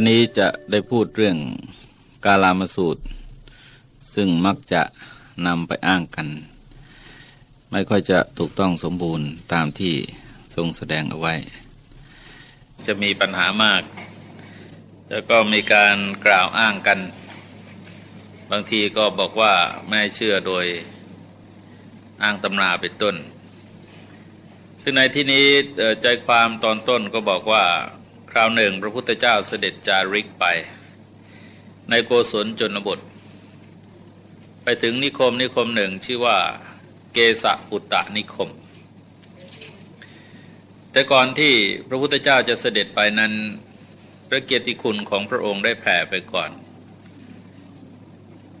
วันนี้จะได้พูดเรื่องกาลามสูตร ซึ่งมักจะนำไปอ้างกัน ไม่ค่อยจะถูกต้องสมบูรณ์ตามที่ทรงแสดงเอาไว้ จะมีปัญหามาก แล้วก็มีการกล่าวอ้างกัน บางทีก็บอกว่าไม่เชื่อโดยอ้างตำราเป็นต้น ซึ่งในที่นี้ใจความตอนต้นก็บอกว่า คราวหนึ่งพระพุทธเจ้าเสด็จจาริกไป ในโกศลจนบท ไปถึงนิคมนิคมหนึ่งชื่อว่าเกสะปุตตะนิคม แต่ก่อนที่พระพุทธเจ้าจะเสด็จไปนั้น พระเกียรติคุณของพระองค์ได้แผ่ไปก่อน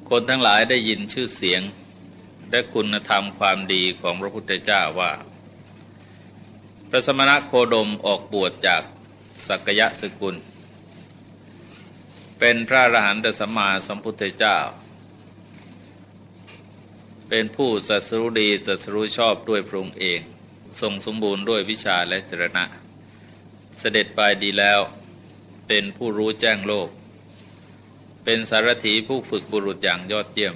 คนทั้งหลายได้ยินชื่อเสียงและคุณธรรมความดีของพระพุทธเจ้าว่า พระสมณะโคดมออกบวชจาก สักยะสกุล เป็นพระอรหันตสัมมาสัมพุทธเจ้า เป็นผู้สัสรุดีสัสรุชอบด้วยพระองค์เอง ทรงสมบูรณ์ด้วยวิชาและจรณะ เสด็จไปดีแล้ว เป็นผู้รู้แจ้งโลก เป็นสารถีผู้ฝึกบุรุษอย่างยอดเยี่ยม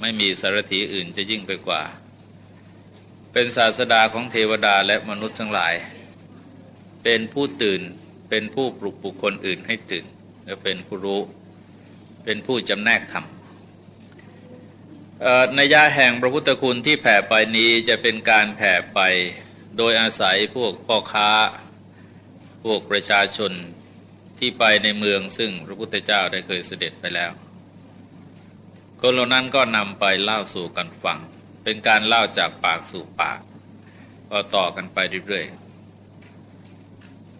ไม่มีสารถีอื่นจะยิ่งไปกว่า เป็นศาสดาของเทวดาและมนุษย์ทั้งหลาย เป็นผู้ตื่นเป็นผู้ปลุกบุคคลอื่นให้ตื่นและเป็นผู้รู้ เป็นผู้จำแนกธรรมในยาแห่งพระพุทธคุณที่แผ่ไปนี้จะเป็นการแผ่ไปโดยอาศัยพวกพ่อค้า พวกประชาชนที่ไปในเมืองซึ่งพระพุทธเจ้าได้เคยเสด็จไปแล้ว คนเหล่านั้นก็นำไปเล่าสู่กันฟัง เป็นการเล่าจากปากสู่ปาก ก็ต่อกันไปเรื่อยๆ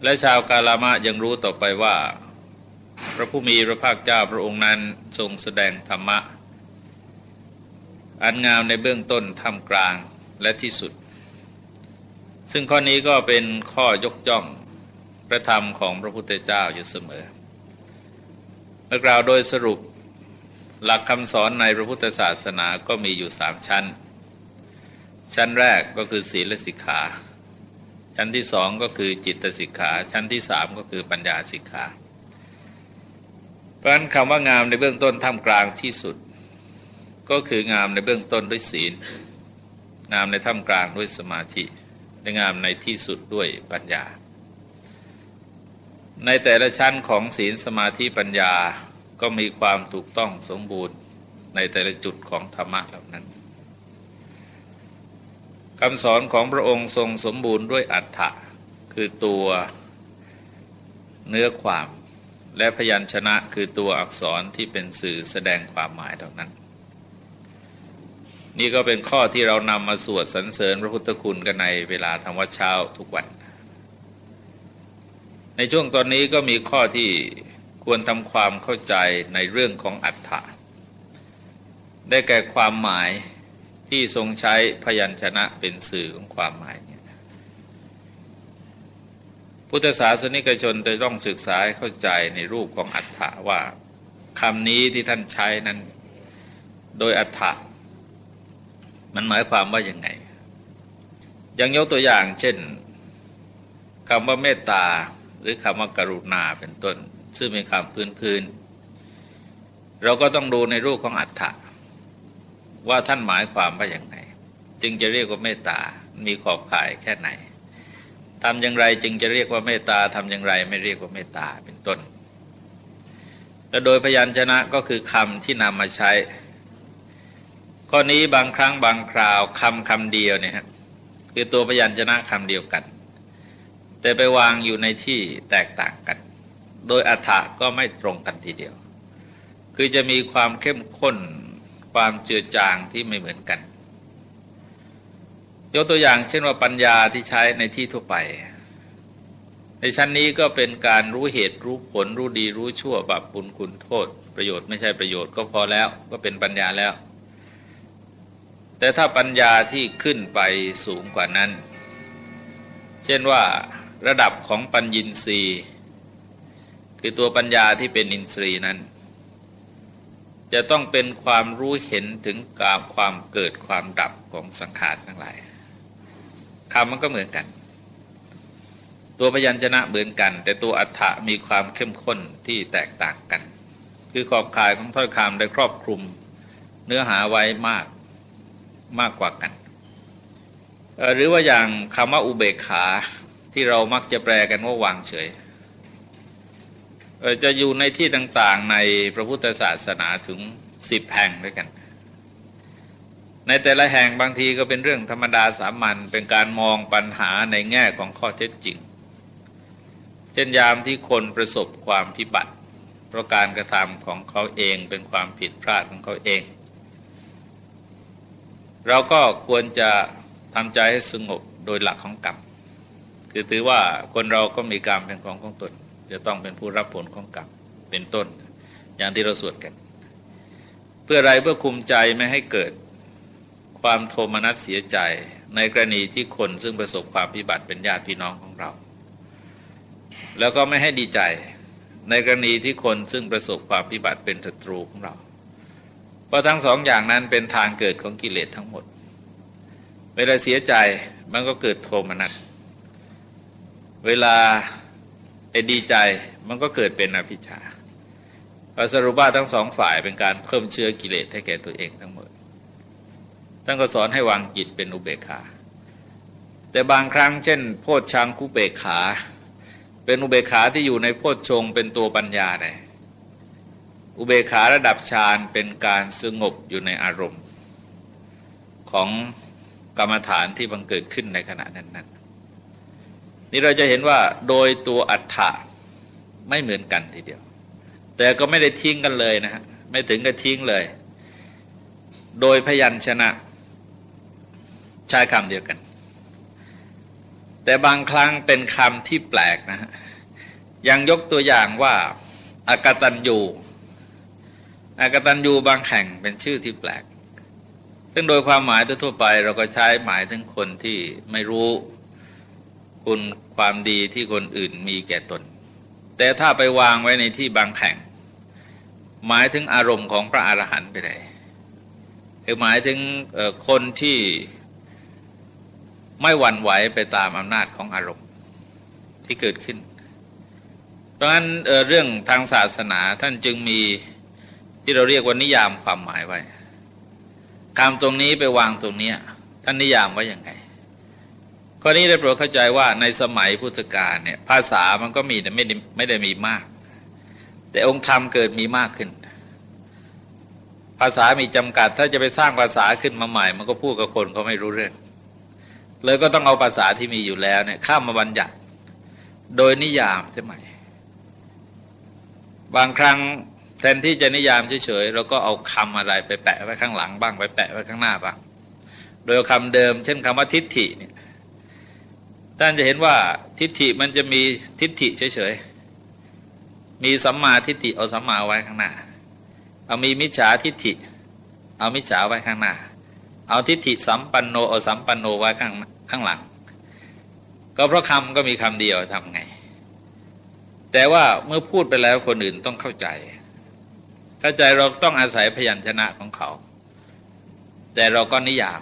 และชาวกาลามะยังรู้ต่อไปว่า พระผู้มีพระภาคเจ้าพระองค์นั้นทรงแสดงธรรมะ อันงามในเบื้องต้นท่ามกลางและที่สุด ซึ่งข้อนี้ก็เป็นข้อยกย่องพระธรรมของพระพุทธเจ้าอยู่เสมอ เมื่อกล่าวโดยสรุปหลักคำสอนในพระพุทธศาสนาก็มีอยู่สามชั้น ชั้นแรกก็คือศีลสิกขา ชั้นที่สองก็คือจิตสิกขา ชั้นที่สามก็คือปัญญาสิกขา เพราะฉะนั้นคำว่างามในเบื้องต้นท่ามกลางที่สุด ก็คืองามในเบื้องต้นด้วยศีล งามในท่ามกลางด้วยสมาธิและงามในที่สุดด้วยปัญญา ในแต่ละชั้นของศีลสมาธิปัญญาก็มีความถูกต้องสมบูรณ์ในแต่ละจุดของธรรมะเหล่านั้น คำสอนของพระองค์ทรงสมบูรณ์ด้วยอัฏฐะคือตัวเนื้อความและพยัญชนะคือตัวอักษรที่เป็นสื่อแสดงความหมายเท่านั้น นี่ก็เป็นข้อที่เรานำมาสวดสรรเสริญพระพุทธคุณกันในเวลาทำวัดเช้าทุกวัน ในช่วงตอนนี้ก็มีข้อที่ควรทำความเข้าใจในเรื่องของอัฏฐะได้แก่ความหมาย ที่ทรงใช้พยัญชนะเป็นสื่อของความหมายเนี่ยพุทธศาสนิกชนจะต้องศึกษาเข้าใจในรูปของอัฏฐะว่าคำนี้ที่ท่านใช้นั้น โดยอัฏฐะมันหมายความว่าอยังไงย่างยกตัวอย่างเช่นคำว่าเมตตาหรือคำว่ากรุณาเป็นต้น ซึ่งเป็นคำพื้นๆเราก็ต้องดูในรูปของอัฏฐะ ว่าท่านหมายความว่าอย่างไรจึงจะเรียกว่าเมตตา มีขอบข่ายแค่ไหนทำอย่างไรจึงจะเรียกว่าเมตตาทำอย่างไรไม่เรียกว่าเมตตาเป็นต้นและโดยพยัญชนะก็คือคำที่นำมาใช้ ข้อนี้บางครั้งบางคราวคำคำเดียวเนี่ยฮะคือตัวพยัญชนะคำเดียวกัน แต่ไปวางอยู่ในที่แตกต่างกัน โดยอัฐะก็ไม่ตรงกันทีเดียว คือจะมีความเข้มข้น ความเจือจางที่ไม่เหมือนกัน ยกตัวอย่างเช่นว่าปัญญาที่ใช้ในที่ทั่วไป ในชั้นนี้ก็เป็นการรู้เหตุรู้ผลรู้ดีรู้ชั่วบาปบุญคุณโทษ ประโยชน์ไม่ใช่ประโยชน์ก็พอแล้วก็เป็นปัญญาแล้ว แต่ถ้าปัญญาที่ขึ้นไปสูงกว่านั้น เช่นว่าระดับของปัญญินทรีย์คือตัวปัญญาที่เป็นอินทรีย์นั้น จะต้องเป็นความรู้เห็นถึงกาความเกิดความดับของสังขารทั้งหลายคำมันก็เหมือนกัน ตัวพยัญชนะเหมือนกัน แต่ตัวอัฏฐะมีความเข้มข้นที่แตกต่างกัน คือขอบข่ายของถ้อยคำได้ครอบคลุม เนื้อหาไว้มากมากกว่ากัน หรือว่าอย่างคำว่าอุเบกขาที่เรามักจะแปลกันว่าวางเฉย จะอยู่ในที่ต่างๆในพระพุทธศาสนาถึงสิบแห่งด้วยกัน ในแต่ละแห่งบางทีก็เป็นเรื่องธรรมดาสามัญเป็นการมองปัญหาในแง่ของข้อเท็จจริง เช่นยามที่คนประสบความพิบัติ เพราะการกระทำของเขาเองเป็นความผิดพลาดของเขาเอง เราก็ควรจะทำใจให้สงบโดยหลักของกรรม คือถือว่าคนเราก็มีกรรมเป็นของของตน จะต้องเป็นผู้รับผลของกรรมเป็นต้น อย่างที่เราสวดกัน เพื่ออะไรเพื่อคุมใจไม่ให้เกิดความโทมนัสเสียใจในกรณีที่คนซึ่งประสบความพิบัติเป็นญาติพี่น้องของเรา แล้วก็ไม่ให้ดีใจในกรณีที่คนซึ่งประสบความพิบัติเป็นศัตรูของเรา เพราะทั้งสองอย่างนั้นเป็นทางเกิดของกิเลสทั้งหมด เวลาเสียใจมันก็เกิดโทมนัส เวลา ดีใจมันก็เกิดเป็นอภิชาสรุปว่าทั้งสองฝ่ายเป็นการเพิ่มเชื้อกิเลสให้แก่ตัวเองทั้งหมดท่านก็สอนให้วางจิตเป็นอุเบกขา แต่บางครั้งเช่น โพชฌังคุเบกขา เป็นอุเบกขาที่อยู่ในโพชฌงเป็นตัวปัญญาได้อุเบกขาระดับฌานเป็นการสงบอยู่ในอารมณ์ ของกรรมฐานที่บังเกิดขึ้นในขณะนั้น นี่เราจะเห็นว่าโดยตัวอัฏฐะไม่เหมือนกันทีเดียว แต่ก็ไม่ได้ทิ้งกันเลยนะฮะไม่ถึงกับทิ้งเลย โดยพยัญชนะใช้คำเดียวกัน แต่บางครั้งเป็นคำที่แปลกนะฮะยังยกตัวอย่างว่าอากตันยูอากตันยูบางแห่งเป็นชื่อที่แปลก ซึ่งโดยความหมายทั่วไปเราก็ใช้หมายถึงคนที่ไม่รู้คุณ ความดีที่คนอื่นมีแก่ตน แต่ถ้าไปวางไว้ในที่บางแห่ง หมายถึงอารมณ์ของพระอรหันต์ไปเลยคือหมายถึงคนที่ไม่หวั่นไหวไปตามอำนาจของอารมณ์ที่เกิดขึ้น เพราะฉะนั้นเเรื่องทางศาสนาท่านจึงมีที่เราเรียกว่านิยามความหมายไว้คำตรงนี้ไปวางตรงนี้ท่านนิยามไว้อย่างไง ข้อนี้ได้โปรดเข้าใจว่าในสมัยพุทธกาลเนี่ยภาษามันก็มีแต่ไม่ได้ไม่ได้มีมาก แต่องค์ธรรมเกิดมีมากขึ้น ภาษามีจำกัด ถ้าจะไปสร้างภาษาขึ้นมาใหม่ มันก็พูดกับคนเขาไม่รู้เรื่อง เลยก็ต้องเอาภาษาที่มีอยู่แล้วเนี่ยข้ามมาบัญญัติ โดยนิยามใช่ไหมบางครั้งแทนที่จะนิยามเฉยๆเราก็เอาคำอะไรไปแปะไว้ข้างหลังบ้างไปแปะไว้ข้างหน้าบ้างโดยคำเดิม เช่นคำว่าทิฏฐิเนี่ย ท่านจะเห็นว่าทิฏฐิมันจะมีทิฏฐิเฉยๆ มีสัมมาทิฏฐิเอาสัมมาไว้ข้างหน้า เอามีมิจฉาทิฏฐิ เอามิจฉาไว้ข้างหน้า เอาทิฏฐิสัมปันโนเอาสัมปันโนไว้ข้างข้างหลัง ก็เพราะคำก็มีคำเดียวทำไง แต่ว่าเมื่อพูดไปแล้วคนอื่นต้องเข้าใจ เข้าใจเราต้องอาศัยพยัญชนะของเขา แต่เราก็นิยาม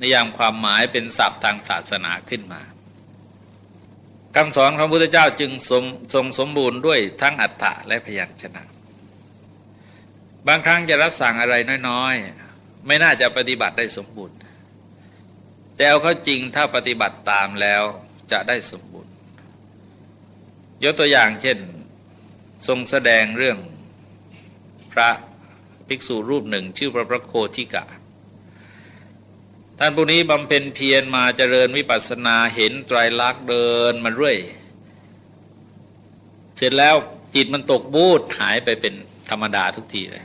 นิยามความหมายเป็นศัพท์ทางศาสนาขึ้นมาคำสอนของพระพุทธเจ้าจึงสมทรงสมบูรณ์ด้วยทั้งอัฏฐะและพยัญชนะ บางครั้งจะรับสั่งอะไรน้อยๆ ไม่น่าจะปฏิบัติได้สมบูรณ์ แต่เอาเข้าจริงถ้าปฏิบัติตามแล้วจะได้สมบูรณ์ ยกตัวอย่างเช่น ทรงแสดงเรื่องพระภิกษุรูปหนึ่งชื่อพระพระโคทิกะ ท่านผู้นี้บำเพ็ญเพียรมาเจริญวิปัสสนาเห็นไตรลักษณ์เดินมาเรื่อย เสร็จแล้วจิตมันตกบูดหายไปเป็นธรรมดาทุกทีเลย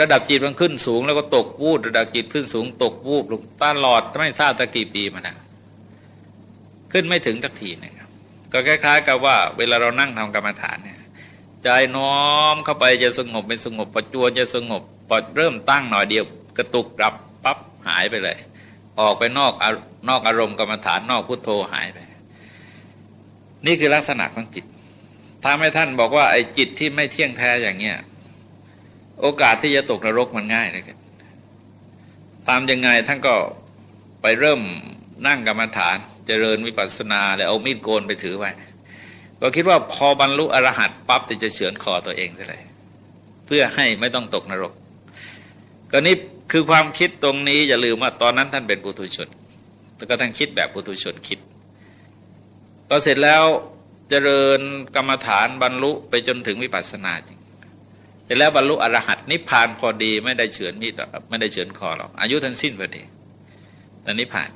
ระดับจิตมันขึ้นสูงแล้วก็ตกวูดระดับจิตขึ้นสูง ตกวูบลงตลอดไม่ทราบตะกี่ปีมานะขึ้นไม่ถึงสักทีนึงก็คล้าย ๆ กับว่า เวลาเรานั่งทำกรรมฐานเนี่ยใจน้อมเข้าไปจะสงบเป็นสงบปัจจุบันจะสงบพอดเริ่มตั้งหน่อยเดียว กระตุกกลับ หายไปเลย ออกไปนอกนอกอารมณ์กรรมฐานนอกพุทโธหายไป นี่คือลักษณะของจิตถ้าไม่ท่านบอกว่าไอ้จิตที่ไม่เที่ยงแท้อย่างเงี้ยโอกาสที่จะตกนรกมันง่ายเลยกันตามยังไงท่านก็ไปเริ่มนั่งกรรมฐานเจเจริญวิปัสสนาแล้วเอามีดโกนไปถือไว้ก็คิดว่าพอบรรลุอรหัตปั๊บจะเฉือนคอตัวเองเลย เพื่อให้ไม่ต้องตกนรกก็นี่ คือความคิดตรงนี้อย่าลืมว่าตอนนั้นท่านเป็นปุถุชน แล้วก็ท่านคิดแบบปุถุชนคิด ก็เสร็จแล้วเจริญกรรมฐานบรรลุไปจนถึงวิปัสสนาจริงเสร็จแล้วบรรลุอรหัตนิพพานพอดีไม่ได้เฉือนมีดไม่ได้เฉือนคอหรอกอายุทั้งสิ้นพอดีตอนนิพพาน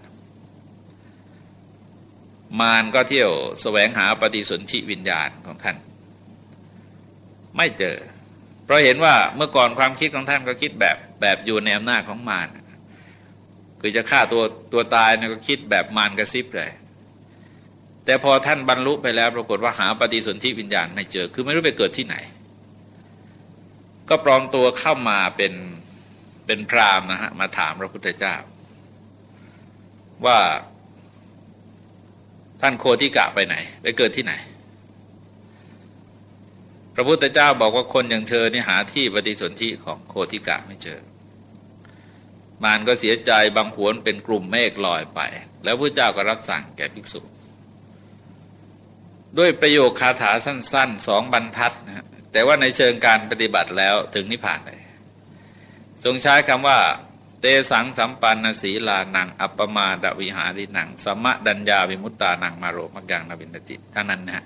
มารก็เที่ยวสแสวงหาปฏิสนธิวิญญาณของท่าน ไม่เจอ เพราะเห็นว่าเมื่อก่อนความคิดของท่านก็คิดแบบ แบบอยู่ในอำนาจของมารคือจะฆ่าตัวตัวตายเนี่ยก็คิดแบบมารกระซิบเลยแต่พอท่านบรรลุไปแล้ว ปรากฏว่าหาปฏิสนธิวิญญาณไม่เจอ คือไม่รู้ไปเกิดที่ไหน ก็ปลอมตัวเข้ามาเป็นเป็นพรามนะฮะมาถามพระพุทธเจ้า ว่าท่านโคติกะไปไหน ไปเกิดที่ไหน พระพุทธเจ้าบอกว่าคนอย่างเธอนี่หาที่ปฏิสนธิของโคติกะไม่เจอ มารก็เสียใจบางหวนเป็นกลุ่มเมฆลอยไป แล้วพระเจ้าก็รับสั่งแก่ภิกษุ ด้วยประโยคคาถาสั้นๆสองบรรทัดนะแต่ว่าในเชิงการปฏิบัติแล้วถึงนิพพานเลยทรงใช้คำว่า เตสังสัมปันนสีลานัง อัปปมาดวิหารินังสมะดัญญาวิมุตตานังมาโรมักยังนวินตจิท่านั้นนะก็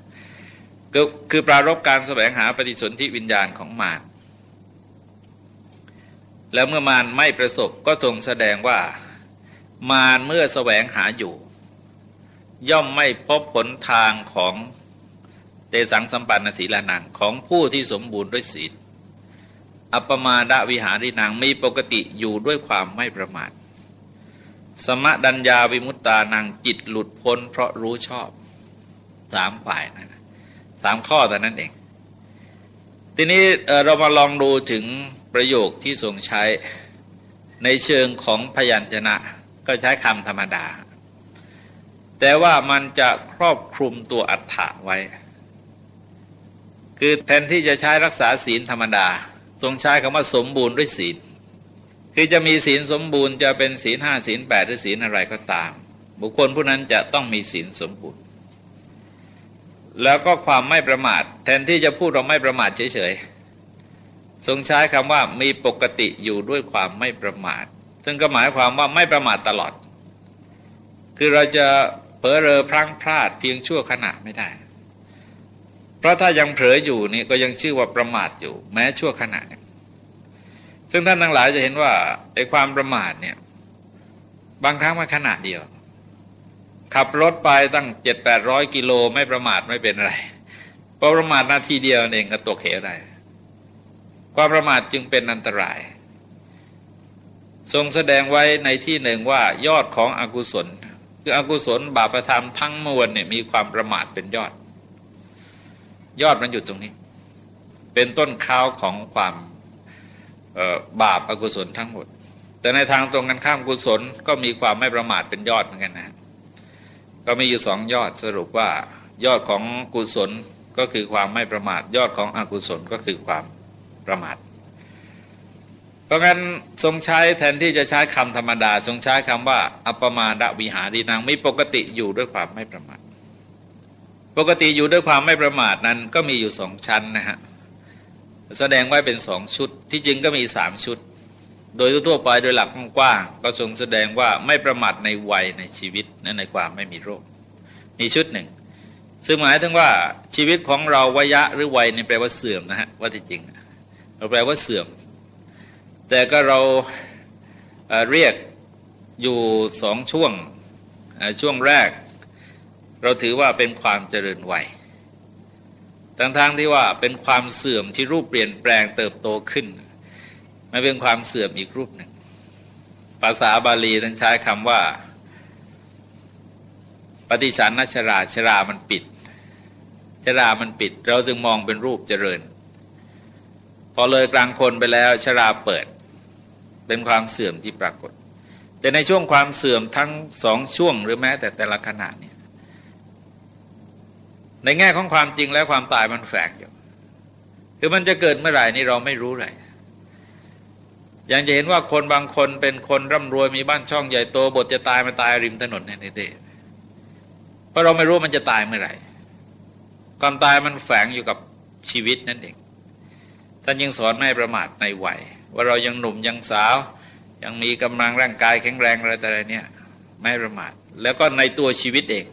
คือปรารบการแสวงหาปฏิสนธิวิญญาณของมารแล้วเมื่อมารไม่ประสบก็ทรงแสดงว่า มารเมื่อแสวงหาอยู่ ย่อมไม่พบผลทางของเตสังสัมปันนศีลานังของผู้ที่สมบูรณ์ด้วยศีลอัปมาดวิหารินังมีปกติอยู่ด้วยความไม่ประมาท สมะดัญญาวิมุตตานังจิตหลุดพ้นเพราะรู้ชอบสามฝ่ายนะ สามข้อแต่นั้นเอง ทีนี้เรามาลองดูถึงประโยคที่ทรงใช้ในเชิงของพยัญชนะ ก็ใช้คำธรรมดา แต่ว่ามันจะครอบคลุมตัวอัฏฐะไว้ คือแทนที่จะใช้รักษาศีลธรรมดา ทรงใช้คำว่าสมบูรณ์ด้วยศีล คือจะมีศีลสมบูรณ์จะเป็นศีลห้าศีลแปดหรือศีลอะไรก็ตาม บุคคลผู้นั้นจะต้องมีศีลสมบูรณ์ แล้วก็ความไม่ประมาท แทนที่จะพูดเราไม่ประมาทเฉยๆทรงใช้คำว่ามีปกติอยู่ด้วยความไม่ประมาท ซึ่งก็หมายความว่าไม่ประมาทตลอด คือเราจะเผลอเรอพลั้งพลาดเพียงชั่วขณะไม่ได้ เพราะถ้ายังเผลออยู่นี่ก็ยังชื่อว่าประมาทอยู่ แม้ชั่วขณะซึ่งท่านทั้งหลายจะเห็นว่าไอ้ความประมาทเนี่ยบางครั้งมาขณะเดียว ขับรถไปตั้งเจ็ดแปดร้อยกิโลไม่ประมาทไม่เป็นไรเพราะประมาทนาทีเดียวเองก็ตกเหวได้ ความประมาทจึงเป็นอันตราย ทรงแสดงไว้ในที่หนึ่งว่ายอดของอกุศล คืออกุศลบาปธรรมทั้งมวลเนี่ยมีความประมาทเป็นยอด ยอดมันอยู่ตรงนี้ เป็นต้นข้าวของความบาปอกุศลทั้งหมด แต่ในทางตรงกันข้ามกุศลก็มีความไม่ประมาทเป็นยอดเหมือนกันนะ ก็มีอยู่สองยอดสรุปว่ายอดของกุศลก็คือความไม่ประมาท ยอดของอกุศลก็คือความประมาท เพราะงั้นทรงใช้แทนที่จะใช้คำธรรมดา ทรงใช้คำว่า อัปมาดวิหารีนางมีปกติอยู่ด้วยความไม่ประมาท ปกติอยู่ด้วยความไม่ประมาทนั้นก็มีอยู่สองชั้นนะฮะแสดงไว้เป็นสองชุดที่จริงก็มีสามชุด โดยทั่วไปโดยหลักกว้างก็ทรงแสดงว่าไม่ประมาทในวัยในชีวิตและในความไม่มีโรค มีชุดหนึ่ง ซึ่งหมายถึงว่าชีวิตของเราวายะหรือวัยนี่แปลว่าเสื่อมนะฮะว่าที่จริงเราแปลว่าเสื่อม แต่ก็เราเรียกอยู่สองช่วงช่วงแรก เราถือว่าเป็นความเจริญวัยทั้งๆทที่ว่าเป็นความเสื่อมที่รูปเปลี่ยนแปลงเติบโตขึ้น มันเป็นความเสื่อมอีกรูปหนึ่ง ภาษาบาลีท่านใช้คำว่า ปฏิชันนชราชรามันปิด ชรามันปิด เราจึงมองเป็นรูปเจริญ พอเลยกลางคนไปแล้ว ชราเปิด เป็นความเสื่อมที่ปรากฏ แต่ในช่วงความเสื่อมทั้งสองช่วงหรือแม้แต่แต่ละขณะนี้ในแง่ของความจริงแล้วความตายมันแฝงอยู่ คือมันจะเกิดเมื่อไหร่นี่เราไม่รู้เลย อย่างจะเห็นว่าคนบางคนเป็นคนร่ำรวยมีบ้านช่องใหญ่โตบทจะตายมาตายริมถนนเนี่ยเด็ราะเราไม่รู้มันจะตายเมื่อไหร่ความตายมันแฝงอยู่กับชีวิตนั่นเองท่านยังสอนไม่ประมาทในวัยว่าเรายังหนุ่มยังสาว ยังมีกำลังร่างกายแข็งแรงอะไรแต่อะไรเนี่ยไม่ประมาทแล้วก็ในตัวชีวิตเอง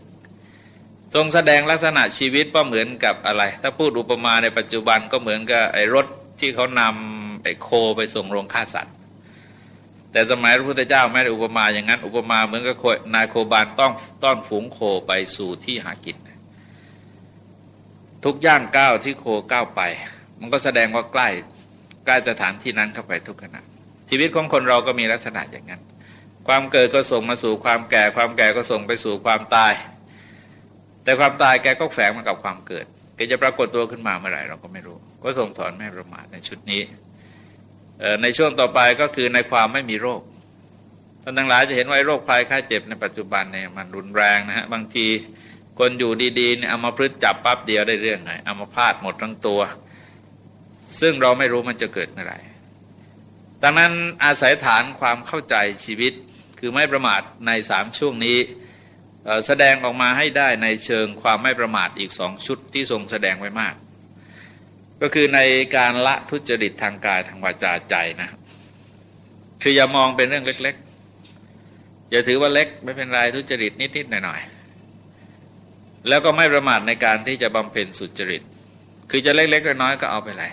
ทรงแสดงลักษณะชีวิตก็เหมือนกับอะไร ถ้าพูดอุปมาในปัจจุบันก็เหมือนกับไอ้รถที่เขานำ ไอ้โคไปส่งโรงฆ่าสัตว์ แต่สมัยพระพุทธเจ้าไม่ได้อุปมาอย่างนั้น อุปมาเหมือนกับนายโคบานต้องต้อนฝูงโคไปสู่ที่หากิน ทุกย่างก้าวที่โคก้าวไป มันก็แสดงว่าใกล้ใกล้สถานที่นั้นเข้าไปทุกขณะชีวิตของคนเราก็มีลักษณะอย่างนั้น ความเกิดก็ส่งมาสู่ความแก่ ความแก่ก็ส่งไปสู่ความตาย แต่ความตายแกก็แฝงมากับความเกิดแกจะปรากฏตัวขึ้นมาเมื่อไหร่เราก็ไม่รู้ ก็ทรงสอนแม่ประมาทในชุดนี้ ในช่วงต่อไปก็คือในความไม่มีโรคท่านทั้งหลายจะเห็นว่าโรคภัยไข้เจ็บในปัจจุบันเนี่ยมันรุนแรงนะฮะบางทีคนอยู่ดีๆเนี่ยเอามาพฤติจับปั๊บเดียวได้เรื่องไงเอามาพาดหมดทั้งตัว ซึ่งเราไม่รู้มันจะเกิดเมื่อไหร่ดังนั้นอาศัยฐานความเข้าใจชีวิตคือไม่ประมาทในสามช่วงนี้แสดงออกมาให้ได้ในเชิงความไม่ประมาทอีกสองชุดที่ทรงแสดงไว้มาก ก็คือในการละทุจริตทางกายทางวาจาใจนะคืออย่ามองเป็นเรื่องเล็ก ๆ อย่าถือว่าเล็กไม่เป็นไรทุจริตนิดๆหน่อยๆแล้วก็ไม่ประมาทในการที่จะบำเพ็ญสุจริต คือจะเล็กๆน้อยๆก็เอาไปเลย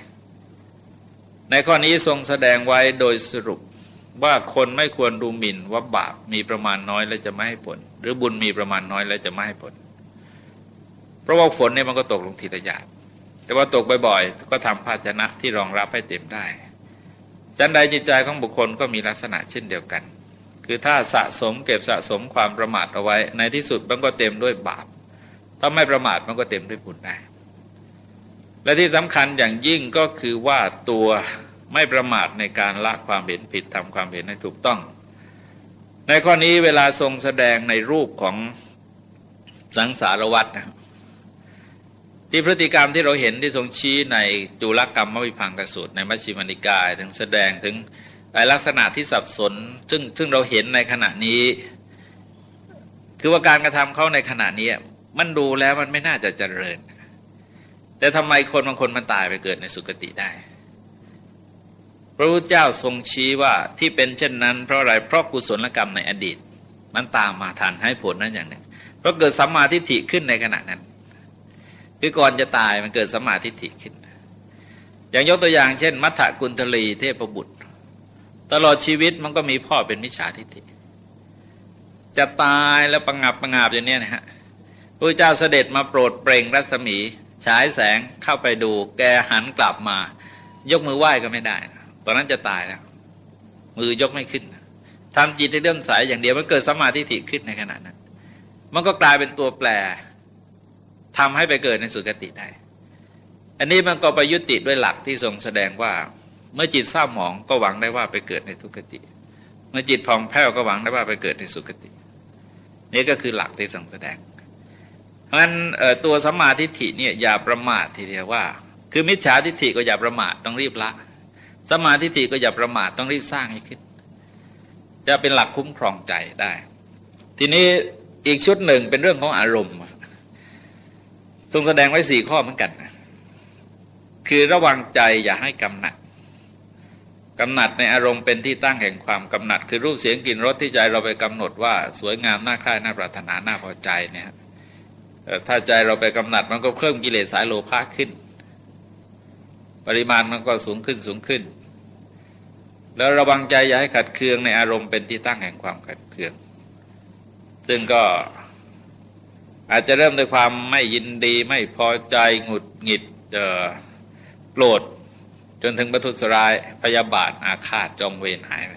ในข้อนี้ทรงแสดงไว้โดยสรุปว่าคนไม่ควรดูหมิ่นว่าบาปมีประมาณน้อยแล้วจะไม่ให้ผล หรือบุญมีประมาณน้อยแล้วจะไม่ให้ผล เพราะว่าฝนเนี่ยมันก็ตกลงทีละหยาด แต่ว่าตกบ่อยๆ ก็ทำภาชนะที่รองรับให้เต็มได้ฉันใดจิตใจของบุคคลก็มีลักษณะเช่นเดียวกัน คือถ้าสะสมเก็บสะสมความประมาทเอาไว้ในที่สุดมันก็เต็มด้วยบาป ถ้าไม่ประมาทมันก็เต็มด้วยบุญได้ และที่สำคัญอย่างยิ่งก็คือว่าตัวไม่ประมาทในการละความเห็นผิดทำความเห็นให้ถูกต้อง ในข้อนี้เวลาทรงแสดงในรูปของสังสารวัตรนะ ที่พฤติกรรมที่เราเห็นที่ทรงชี้ในจุลกรรมมวิพังกสูตรในมัชฌิมานิกาย ถึงแสดงถึงลักษณะที่สับสน ซึ่งซึ่งเราเห็นในขณะนี้ คือว่าการกระทำเขาในขณะนี้มันดูแล้วมันไม่น่าจะเจริญ แต่ทำไมคนบางคนมันตายไปเกิดในสุคติได้ พระพุทธเจ้าทรงชี้ว่าที่เป็นเช่นนั้น เพราะอะไรเพราะกุศลกรรมในอดีต มันตามมาทันให้ผลนั้นอย่างหนึ่งเพราะเกิดสัมมาทิฏฐิขึ้นในขณะนั้น คือก่อนจะตายมันเกิดสัมมาทิฏฐิขึ้น อย่างยกตัวอย่างเช่น มัทธกุลทลีเทพบุตร ตลอดชีวิตมันก็มีพ่อเป็นมิจฉาทิฏฐิจะตายแล้วประงับประงับอย่างนี้นะฮะพระเจ้าเสด็จมาโปรดเปล่งรัศมี ฉายแสงเข้าไปดู แกหันกลับมา ยกมือไหว้ก็ไม่ได้ ตอนนั้นจะตายแล้ว มือยกไม่ขึ้นทำจิตให้เริ่อมสายอย่างเดียวมันเกิดสมาธิถิขึ้นในขณะนั้น มันก็กลายเป็นตัวแปร ทำให้ไปเกิดในสุคติได้ อันนี้มันก็ไปยุติด้วยหลักที่ทรงแสดงว่า เมื่อจิตเศร้าหมองก็หวังได้ว่าไปเกิดในทุกติ เมื่อจิตผ่องแผ้วก็หวังได้ว่าไปเกิดในสุคติ นี่ก็คือหลักที่ทรงแสดง เพราะฉะนั้นตัวสมาธิฐิเนี่ยอย่าประมาททีเดียวว่า คือมิจฉาทิฏฐิก็อย่าประมาทต้องรีบละสมาธิิก็อย่าประมาทต้องรีบสร้างให้ขึ้นจะเป็นหลักคุ้มครองใจได้ ทีนี้อีกชุดหนึ่งเป็นเรื่องของอารมณ์ ทรงแสดงไว้สี่ข้อเหมือนกัน คือระวังใจอย่าให้กำหนัดกำหนัดในอารมณ์เป็นที่ตั้งแห่งความกำหนัด คือรูปเสียงกลิ่นรสที่ใจเราไปกำหนดว่าสวยงามน่าใคร่น่าปรารถนาน่าพอใจเนี่ยถ้าใจเราไปกำหนัดมันก็เพิ่มกิเลสสายโลภะขึ้น ปริมาณมันก็สูงขึ้นสูงขึ้น แล้วระวังใจอย่าให้ขัดเคืองในอารมณ์เป็นที่ตั้งแห่งความขัดเคือง ซึ่งก็ อาจจะเริ่มด้วยความไม่ยินดีไม่พอใจหงุดหงิดโกรธจนถึงประทุษร้ายพยาบาทอาฆาตจองเวรหายไป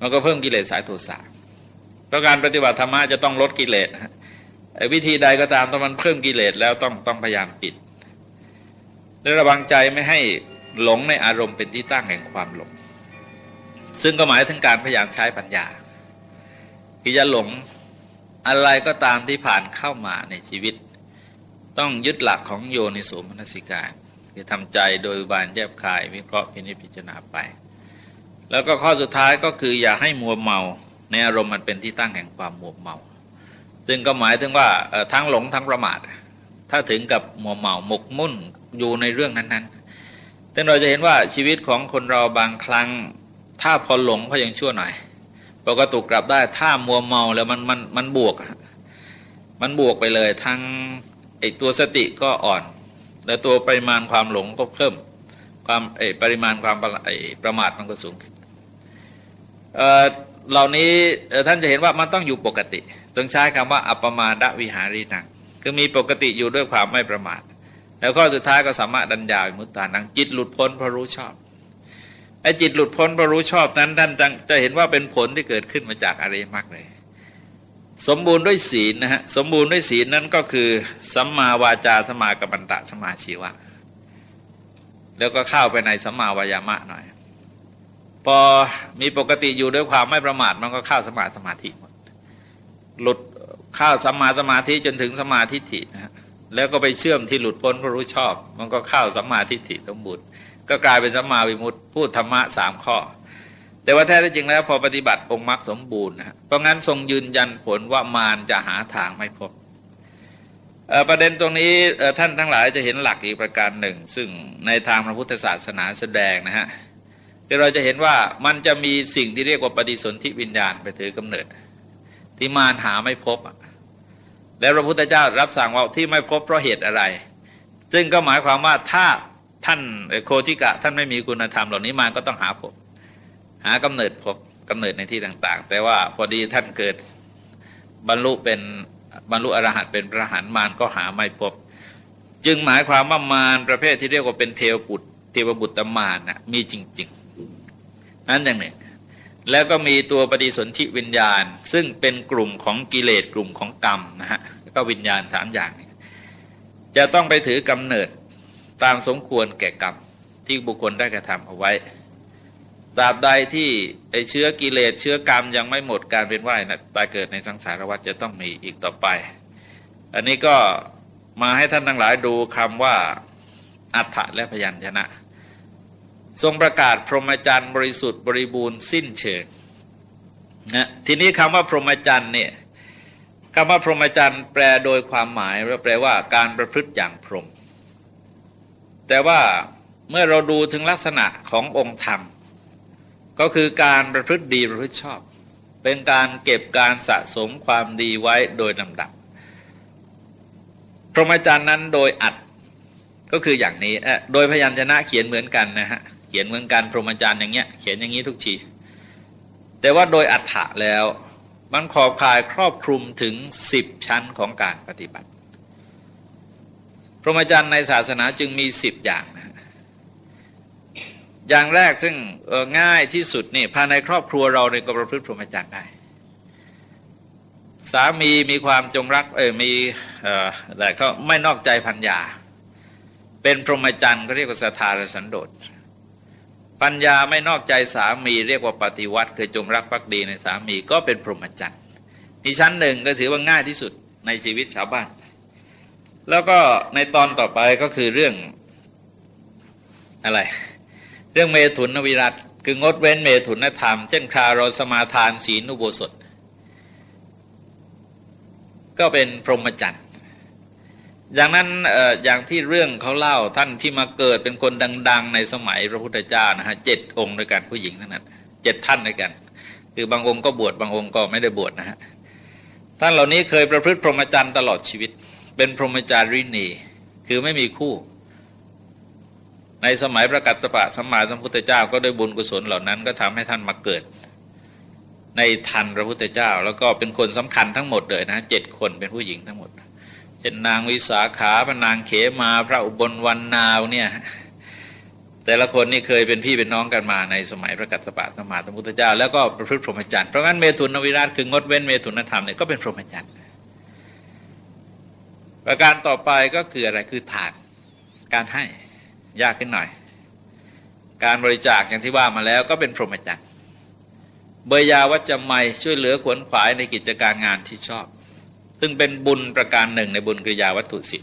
มันก็เพิ่มกิเลสสายโทสะเพราะการปฏิบัติธรรมะจะต้องลดกิเลสวิธีใดก็ตามถ้ามันเพิ่มกิเลสแล้วต้องต้องพยายามปิดและระวังใจไม่ให้หลงในอารมณ์เป็นที่ตั้งแห่งความหลง ซึ่งก็หมายถึงการพยายามใช้ปัญญาที่จะหลง อะไรก็ตามที่ผ่านเข้ามาในชีวิต ต้องยึดหลักของโยนิโสมนสิการคือทำใจโดยบานแยบคายวิเคราะห์พินิจพิจารณาไป แล้วก็ข้อสุดท้ายก็คืออย่าให้มัวเมาในอารมณ์มันเป็นที่ตั้งแห่งความมัวเมา ซึ่งก็หมายถึงว่าทั้งหลงทั้งประมาท ถ้าถึงกับมัวเมาหมกมุ่นอยู่ในเรื่องนั้นๆแต่เราจะเห็นว่าชีวิตของคนเราบางครั้ง ถ้าพอหลงก็ยังชั่วหน่อย ปกติกลับได้ถ้ามัวเมาแล้วมันมันมันบวก มันบวกไปเลยทั้งไอตัวสติก็อ่อน แล้วตัวปริมาณความหลงก็เพิ่ม ความไอปริมาณความไอประมาทมันก็สูงขึ้นเเหล่านี้ท่านจะเห็นว่ามันต้องอยู่ปกติต้องใช้คำว่าอัปมาดวิหารีนังคือมีปกติอยู่ด้วยความไม่ประมาท แล้วก็สุดท้ายก็สามารถดัญญาวมุตตานังจิตหลุดพ้นเพราะรู้ชอบ ไอ้จิตหลุดพ้นพราะรู้ชอบนั้นท่านจะเห็นว่าเป็นผลที่เกิดขึ้นมาจากอริยมรรคเลย สมบูรณ์ด้วยศีลนะฮะสมบูรณ์ด้วยศีลนั้นก็คือสัมมาวาจาสมากัมมันตะสมาชีวะ แล้วก็เข้าไปในสัมมาวายามะหน่อย พอมีปกติอยู่ด้วยความไม่ประมาทมันก็เข้าสมาสมาธิหมดหลุดเข้าสัมมาสมาธิจนถึงสมาธิฐินะฮะแล้วก็ไปเชื่อมที่หลุดพ้นพระรู้ชอบ มันก็เข้าสัมมาทิฏฐิสมบูรณ์ ก็กลายเป็นสัมมาวิมุตติพูดธรรมะสามข้อ แต่ว่าแท้จริงแล้วพอปฏิบัติองค์มรรคสมบูรณ์นะเพราะงั้นทรงยืนยันผลว่ามารจะหาทางไม่พบประเด็นตรงนี้ท่านทั้งหลายจะเห็นหลักอีกประการหนึ่ง ซึ่งในทางพระพุทธศาสนาแสดงนะฮะเราจะเห็นว่ามันจะมีสิ่งที่เรียกว่าปฏิสนธิวิญญาณไปถือกำเนิด ที่มารหาไม่พบ แล้วพระพุทธเจ้ารับสั่งว่าที่ไม่พบเพราะเหตุอะไร ซึ่งก็หมายความว่าถ้า ท่านโคติกะ ท่านไม่มีคุณธรรมเหล่านี้มาก็ต้องหาพบหากำเนิดพบกำเนิดในที่ต่าง ๆ แต่ว่าพอดีท่านเกิดบรรลุเป็นบรรลุอรหันต์เป็นพระหันมารก็หาไม่พบ จึงหมายความว่ามารประเภทที่เรียกว่าเป็นเทวบุตรเทวบุตรตมารนะมีจริง ๆ นั้นอย่างหนึ่ง แล้วก็มีตัวปฏิสนธิวิญญาณ ซึ่งเป็นกลุ่มของกิเลสกลุ่มของกรรมนะฮะก็วิญญาณสามอย่างนี้จะต้องไปถือกำเนิด ตามสมควรแก่กรรมที่บุคคลได้กระทำเอาไว้ตราบใดที่ไอเชื้อกิเลสเชื้อกรรมยังไม่หมดการเป็นว่ายนะตายเกิดในสังสารวัฏจะต้องมีอีกต่อไป อันนี้ก็มาให้ท่านทั้งหลายดูคำว่าอัฏฐะและพยัญชนะ ทรงประกาศพรหมจรรย์บริสุทธิ์บริบูรณ์สิ้นเชิงนะทีนี้คำว่าพรหมจรรย์เนี่ยคำว่าพรหมจรรย์แปลโดยความหมายแปลว่าการประพฤติอย่างพรหม แต่ว่าเมื่อเราดูถึงลักษณะขององค์ธรรม ก็คือการประพฤติดีประพฤติชอบ เป็นการเก็บการสะสมความดีไว้โดยลำดับ พรหมจรรย์นั้นโดยอัดก็คืออย่างนี้โดยพยัญชนะเขียนเหมือนกันนะฮะเขียนเหมือนกันพรหมจารย์อย่างเงี้ยเขียนอย่างนี้ทุกทีแต่ว่าโดยอัฏฐะแล้วมันขอบคายครอบคลุมถึงสิบชั้นของการปฏิบัติ รหมจรรย์ในศาสนาจึงมีสิบอย่าง อย่างแรกซึ่งง่ายที่สุดนี่ภายในครอบครัวเราเนี่ยก็ประพฤติพรหมจรรย์ได้ สามีมีความจงรักเออมีออแต่เขาไม่นอกใจพัญญาเป็นพรหมจรรย์ก็เรียกว่าสถารสันโดษปัญญาไม่นอกใจสามีเรียกว่าปฏิวัติคือจงรักภักดีในสามีก็เป็นพรหมจรรย์นี่ชั้นหนึ่งก็ถือว่าง่ายที่สุดในชีวิตชาวบ้าน แล้วก็ในตอนต่อไปก็คือเรื่องอะไร เรื่องเมถุนวิรัตคืองดเว้นเมถุนธรรม เช่นคราเราสมาทานศีลอุโบสถ ก็เป็นพรหมจรรย์อย่างนั้นอย่างที่เรื่องเขาเล่าท่านที่มาเกิดเป็นคนดัง ๆ ในสมัยพระพุทธเจ้านะฮะเจ็ดองค์ด้วยกันผู้หญิงทั้งนั้นเจ็ดท่านด้วยกัน คือบางองค์ก็บวชบางองค์ก็ไม่ได้บวชนะฮะท่านเหล่านี้เคยประพฤติพรหมจรรย์ตลอดชีวิต เป็นพรหมจารีนี คือไม่มีคู่ ในสมัยประกาศปะสมัยพระพุทธเจ้าก็ด้วยบุญกุศลเหล่านั้นก็ทำให้ท่านมาเกิด ในทันพระพุทธเจ้า แล้วก็เป็นคนสำคัญทั้งหมดเลยนะเจ็ดคนเป็นผู้หญิงทั้งหมดเช่นนางวิสาขาพนางเขมาพระอุบลวันนาวเนี่ยแต่ละคนนี่เคยเป็นพี่เป็นน้องกันมาในสมัยพระกัสสปะสมมาธิพุทธเจ้า แล้วก็ประพฤติพรหมจรรย์เพราะงั้นเมตุนวิราชคืองดเว้นเมตุนธรรมเนี่ยก็เป็นพรหมจรรย์ ประการต่อไปก็คืออะไรคือทาน การให้ยากขึ้นหน่อย การบริจาคอย่างที่ว่ามาแล้วก็เป็นพรหมจรรย์เบยาวัจจะไม่ช่วยเหลือขวนขวายในกิจการงานที่ชอบ ซึ่งเป็นบุญประการหนึ่งในบุญกิริยาวัตถุสิบ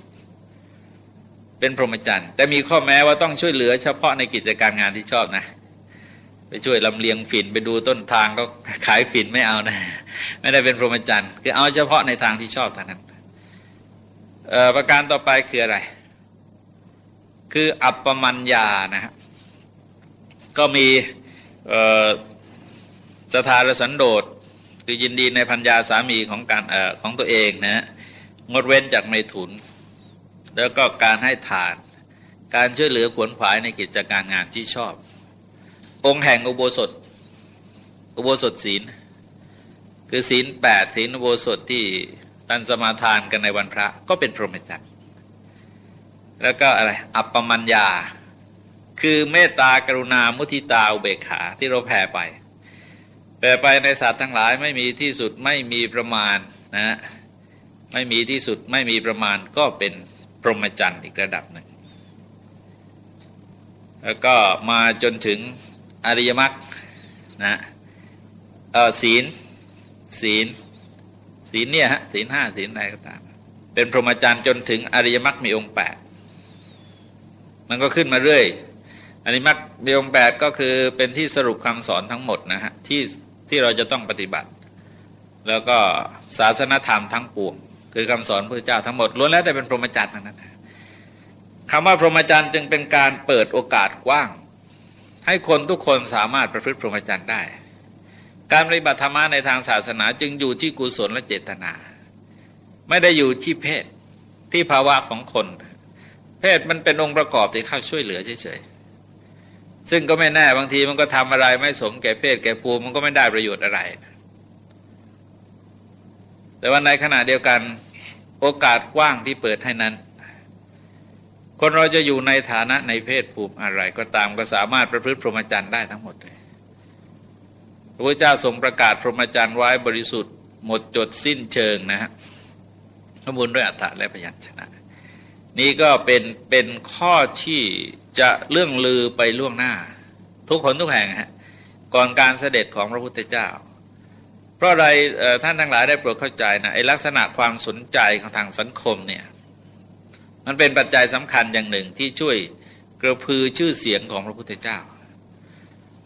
เป็นพรหมจรรย์แต่มีข้อแม้ว่าต้องช่วยเหลือเฉพาะในกิจการงานที่ชอบนะ ไปช่วยลำเลียงฝิ่นไปดูต้นทางก็ขายฝิ่นไม่เอานะ ไม่ได้เป็นพรหมจรรย์คือเอาเฉพาะในทางที่ชอบเท่านั้น ประการต่อไปคืออะไร คืออัปปมัญญานะฮะก็มีสถานสันโดษคือยินดีในพัญญาสามีของการอของตัวเองนะงดเว้นจากในถุน แล้วก็การให้ทาน การช่วยเหลือขวนขวายในกิจการงานที่ชอบ องค์แห่งอุโบสถ อุโบสถศีล คือศีลแปดศีลอุโบสถที่ ตันสมาทานกันในวันพระก็เป็นพรหมจรรย์แล้วก็อะไรอัปปมัญญา คือเมตตากรุณามุทิตาอุเบกขาที่เราแผ่ไปแผ่ไปในสัตว์ทั้งหลายไม่มีที่สุดไม่มีประมาณนะไม่มีที่สุดไม่มีประมาณก็เป็นพรหมจรรย์อีกระดับหนึ่ง แล้วก็มาจนถึงอริยมรรคนะศีลศีล ศีลเนี่ยฮะศีลห้าศีลอะไรก็ตาม เป็นพรหมจรรย์จนถึงอริยมรรคมีองค์แปดมันก็ขึ้นมาเรื่อยอริยมรรคมีองค์แปดก็คือเป็นที่สรุปคำสอนทั้งหมดนะฮะที่ที่เราจะต้องปฏิบัติ แล้วก็ศาสนธรรมทั้งปวงคือคำสอนพระเจ้าทั้งหมดล้วนแล้วแต่เป็นพรหมจรรย์ทั้งนั้นคำว่าพรหมจรรย์จึงเป็นการเปิดโอกาสกว้าง ให้คนทุกคนสามารถประพฤติพรหมจรรย์ได้ การปฏิบัติธรรมในทางศาสนาจึงอยู่ที่กุศลและเจตนา ไม่ได้อยู่ที่เพศที่ภาวะของคน เพศมันเป็นองค์ประกอบที่เข้าช่วยเหลือเฉยๆซึ่งก็ไม่แน่บางทีมันก็ทำอะไรไม่สมแก่เพศแก่ภูมิมันก็ไม่ได้ประโยชน์อะไร แต่ว่าในขณะเดียวกันโอกาสกว้างที่เปิดให้นั้น คนเราจะอยู่ในฐานะในเพศภูมิอะไรก็ตามก็สามารถประพฤติพรหมจรรย์ได้ทั้งหมดเลย พระพุทธเจ้าทรงประกาศพรหมจรรย์ไว้บริสุทธิ์หมดจดสิ้นเชิงนะฮะขบุญด้วยอัฏฐะและพยัญชนะ นี่ก็เป็นเป็นข้อที่จะเรื่องลือไปล่วงหน้า ทุกคนทุกแห่งฮะก่อนการเสด็จของพระพุทธเจ้า เพราะอะไรท่านทั้งหลายได้โปรดเข้าใจนะไอลักษณะความสนใจของทางสังคมเนี่ยมันเป็นปัจจัยสำคัญอย่างหนึ่งที่ช่วยกระพือชื่อเสียงของพระพุทธเจ้า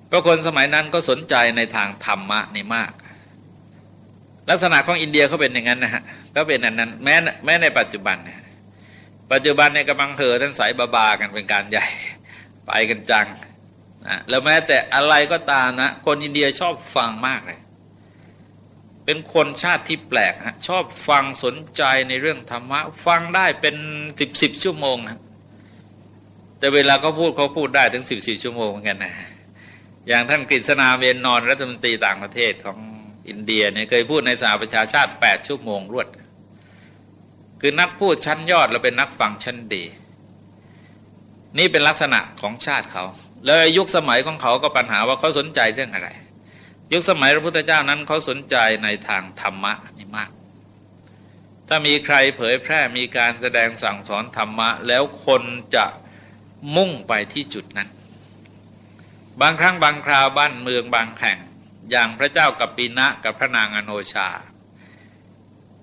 เพราะคนสมัยนั้นก็สนใจในทางธรรมะนี่มาก ลักษณะของอินเดียเขาเป็นอย่างนั้นนะฮะก็เป็นอย่างนั้นแม้แม้ในปัจจุบันเนี่ยปัจจุบันในกำลังเถอท่านสายบาบากันเป็นการใหญ่ไปกันจังนะแล้วแม้แต่อะไรก็ตามนะ คนอินเดียชอบฟังมากเลย เป็นคนชาติที่แปลกฮะชอบฟังสนใจในเรื่องธรรมะ ฟังได้เป็นสิบสิบชั่วโมงนะแต่เวลาเขาพูดเขาพูดได้ถึงสิบสี่ชั่วโมงเหมือนกันนะ อย่างท่านกฤษณาเวนนอนรัฐมนตรีต่างประเทศของอินเดียเนี่ยเคยพูดในสหประชาชาติแปดชั่วโมงรวด คือนักพูดชั้นยอดแล้วเป็นนักฟังชั้นดี นี่เป็นลักษณะของชาติเขาแล้วยุคสมัยของเขาก็ปัญหาว่าเขาสนใจเรื่องอะไร ยุคสมัยพระพุทธเจ้านั้นเขาสนใจในทางธรรมะนี่มาก ถ้ามีใครเผยแพร่มีการแสดงสั่งสอนธรรมะ แล้วคนจะมุ่งไปที่จุดนั้น บางครั้งบางคราวบ้านเมืองบางแห่ง อย่างพระเจ้ากับปีนะกับพระนางอโนชา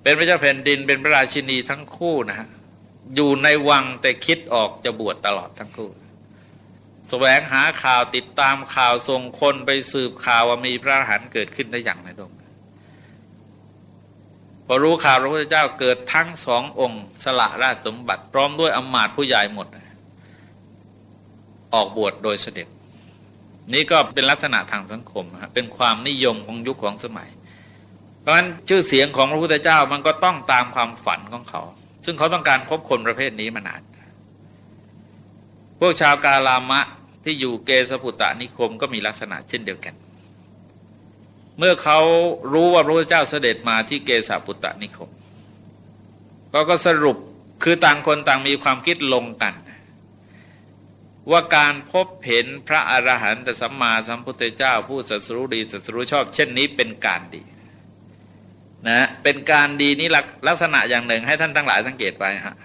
เป็นพระเจ้าแผ่นดินเป็นพระราชินีทั้งคู่นะฮะอยู่ในวังแต่คิดออกจะบวชตลอดทั้งคู่สแสวงหาข่าวติดตามข่าวส่งคนไปสืบข่าวว่ามีพระอรหันต์เกิดขึ้นได้อย่างไรดงพอรู้ข่าวพระพุทธเจ้าเกิดทั้งสององค์ สละราชสมบัติ พร้อมด้วยอมาตผู้ใหญ่หมด ออกบวชโดยเสด็จ นี่ก็เป็นลักษณะทางสังคมเป็นความนิยมของยุคของสมัย เพราะฉะนั้นชื่อเสียงของพระพุทธเจ้ามันก็ต้องตามความฝันของเขา ซึ่งเขาต้องการพบคนประเภทนี้มานานพวกชาวกาลามะที่อยู่เกสปุตตานิคมก็มีลักษณะเช่นเดียวกัน เมื่อเขารู้ว่าพระพุทธเจ้าเสด็จมาที่เกสปุตตานิคม ก็ก็สรุปคือต่างคนต่างมีความคิดลงกัน ว่าการพบเห็นพระอรหันตสัมมาสัมพุทธเจ้า ผู้สัสรู้ดีสัสรู้ชอบ เช่นนี้เป็นการดีนะเป็นการดีนี้ลักษณะอย่างหนึ่งให้ท่านทั้งหลายสังเกตไปฮะ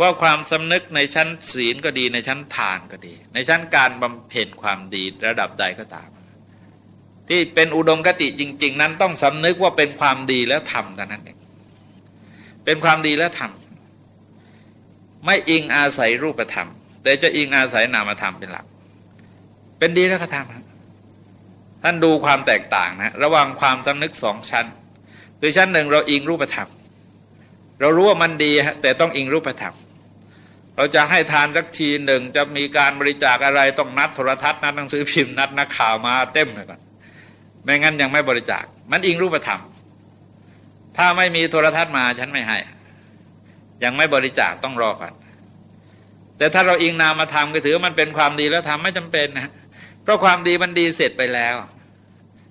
ว่าความสำนึกในชั้นศีลก็ดีในชั้นทานก็ดี ในชั้นการบำเพ็ญความดีระดับใดก็ตาม ที่เป็นอุดมคติจริง ๆ นั้นต้องสำนึกว่าเป็นความดีแล้วทำแต่นั้นเองเป็นความดีแล้วทำไม่อิงอาศัยรูปธรรม แต่จะอิงอาศัยนามธรรมเป็นหลัก เป็นดีแล้วก็ทำท่านดูความแตกต่างนะระหว่างความสำนึกสองชั้นคือชั้นหนึ่งเราอิงรูปธรรม เรารู้ว่ามันดีฮะแต่ต้องอิงรูปธรรม เราจะให้ทานสักทีหนึ่งจะมีการบริจาคอะไรต้องนัดโทรทัศน์นัดหนังสือพิมพ์นัดนักข่าวมาเต็มเลยก่อนไม่งั้นยังไม่บริจาค มันอิงรูปธรรม ถ้าไม่มีโทรทัศน์มาฉันไม่ให้ ยังไม่บริจาคต้องรอก่อน แต่ถ้าเราอิงนามธรรมก็ถือว่ามันเป็นความดีแล้วทำไม่จำเป็นนะเพราะความดีมันดีเสร็จไปแล้ว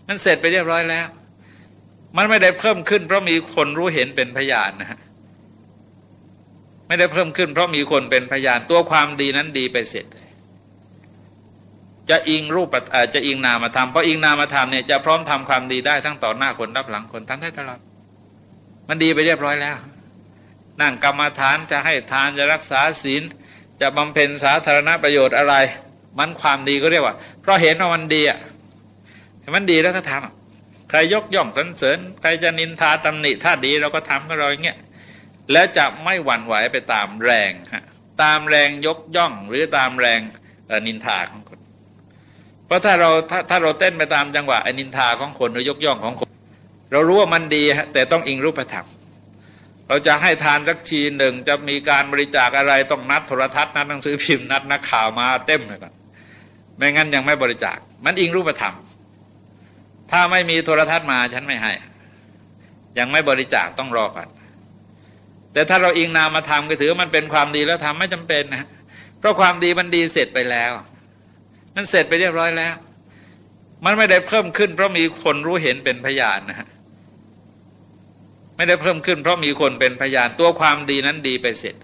มันเสร็จไปเรียบร้อยแล้ว มันไม่ได้เพิ่มขึ้น เพราะมีคนรู้เห็นเป็นพยานนะฮะไม่ได้เพิ่มขึ้น เพราะมีคนเป็นพยานตัวความดีนั้นดีไปเสร็จ จะอิงรูปจะอิงนามธรรมเพราะอิงนามธรรมเนี่ยจะพร้อมทำความดีได้ทั้งต่อหน้าคนรับหลังคนทั้งได้ตลอดมันดีไปเรียบร้อยแล้ว นั่งกรรมฐานจะให้ทานจะรักษาศีล จะบำเพ็ญสาธารณประโยชน์อะไร มันความดีก็เรียกว่า เพราะเห็นว่ามันดีอะมันดีแล้วก็ทำใครยกย่องสรรเสริญ ใครจะนินทาตำหนิถ้าดีเราก็ทำก็เราอย่างเงี้ยแล้วจะไม่หวั่นไหวไปตามแรงฮะตามแรงยกย่องหรือตามแรงนินทาของคน เพราะถ้าเราถ้าถ้าเราเต้นไปตามจังหวะนินทาของคนหรือยกย่องของคน เรารู้ว่ามันดีฮะแต่ต้องอิงรูปธรรม เราจะให้ทานสักทีหนึ่งจะมีการบริจาคอะไรต้องนัดโทรทัศน์นัดหนังสือพิมพ์นัดนักข่าวมาเต็มเลยก่อนไม่งั้นยังไม่บริจาค มันอิงรูปธรรม ถ้าไม่มีโทรทัศน์มาฉันไม่ให้ ยังไม่บริจาคต้องรอก่อนแต่ถ้าเราอิงนามธรรมก็ถือว่ามันเป็นความดีแล้วทำไม่จำเป็นนะเพราะความดีมันดีเสร็จไปแล้วมันเสร็จไปเรียบร้อยแล้ว มันไม่ได้เพิ่มขึ้นเพราะมีคนรู้เห็นเป็นพยานนะฮะ ไม่ได้เพิ่มขึ้น เพราะมีคนเป็นพยานตัวความดีนั้นดีไปเสร็จ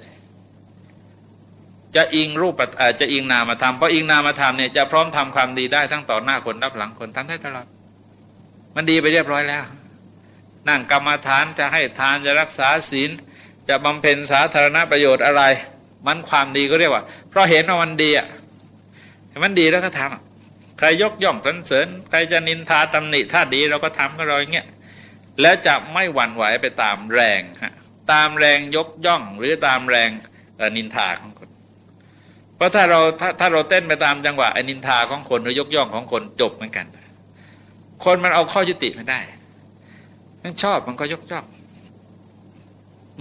จะอิงรูปจะอิงนามธรรมเพราะอิงนามธรรมเนี่ยจะพร้อมทำความดีได้ทั้งต่อหน้าคนรับหลังคนทั้งได้ตลอดมันดีไปเรียบร้อยแล้ว นั่งกรรมฐานจะให้ทานจะรักษาศีล จะบำเพ็ญสาธารณประโยชน์อะไร มันความดีก็เรียกว่า เพราะเห็นว่ามันดีอะมันดีแล้วก็ทำใครยกย่องสรรเสริญ ใครจะนินทาตำหนิถ้าดีเราก็ทำก็เราอย่างเงี้ย แล้วจะไม่หวั่นไหวไปตามแรงฮะตามแรงยกย่องหรือตามแรงนินทาของคน เพราะถ้าเราถ้าถ้าเราเต้นไปตามจังหวะนินทาของคนหรือยกย่องของคนจบเหมือนกัน คนมันเอาข้อยุติไม่ได้ มันชอบมันก็ยกย่อง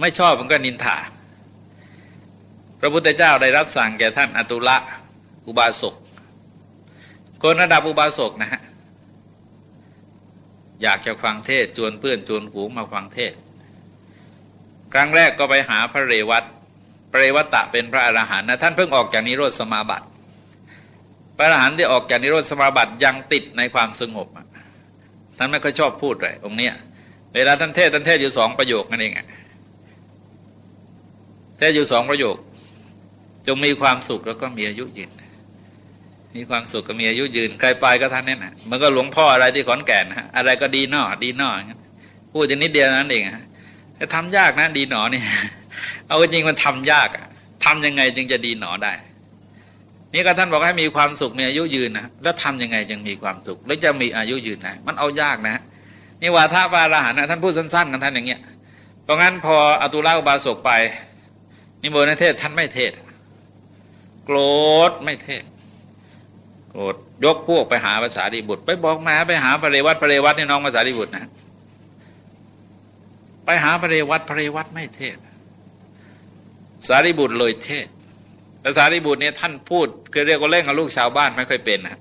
ไม่ชอบมันก็นินทา พระพุทธเจ้าได้รับสั่งแก่ท่านอตุละอุบาสกคนระดับอุบาสกนะฮะ อยากจะฟังเทศจวนเพื่อนจวนหูมาฟังเทศ ครั้งแรกก็ไปหาพระเรวัตพระเรวัตะเป็นพระอรหันต์นะท่านเพิ่งออกจากนิโรธสมาบัติ พระอรหันต์ที่ออกจากนิโรธสมาบัติยังติดในความสงบท่านไม่ค่อยชอบพูดเลยองเนี้ยเวลาท่านเทศท่านเทศอยู่สองประโยคนั่นเองแท้อยู่สองประโยค จงมีความสุขแล้วก็มีอายุยืน มีความสุขก็มีอายุยืนใครไปก็ท่านนี่นะมันก็หลวงพ่ออะไรที่ขอนแก่นฮะอะไรก็ดีนอดีนอพูดจะนิดเดียวนั้นเองฮะแต่ทำยากนะดีหนอนี่เอาจริงมันทำยากอะทำยังไงจึงจะดีหนอได้ นี่ก็ท่านบอกให้มีความสุขมีอายุยืนนะแล้วทำยังไงจึงมีความสุขแล้วจะมีอายุยืนได้มันเอายากนะนี่ว่าท่าปาราหานะท่านพูดสั้นๆกันท่านอย่างเงี้ยเพราะงั้นพออตุลาอุบาสกไปนิมนเทศท่านไม่เทศ โกรธไม่เทศ โกรธยกพวกไปหาภาษาดีบุตร ไปบอกมาไปหาพระเรวัตพระเรวัตนี่น้องภาษาดีบุตรนะ ไปหาพระเรวัตพระเรวัตไม่เทศ สารีบุตรเลยเทศแต่สารีบุตรเนี่ยท่านพูดคือเรียกว่าเล่นกับลูกชาวบ้านไม่ค่อยเป็นนะ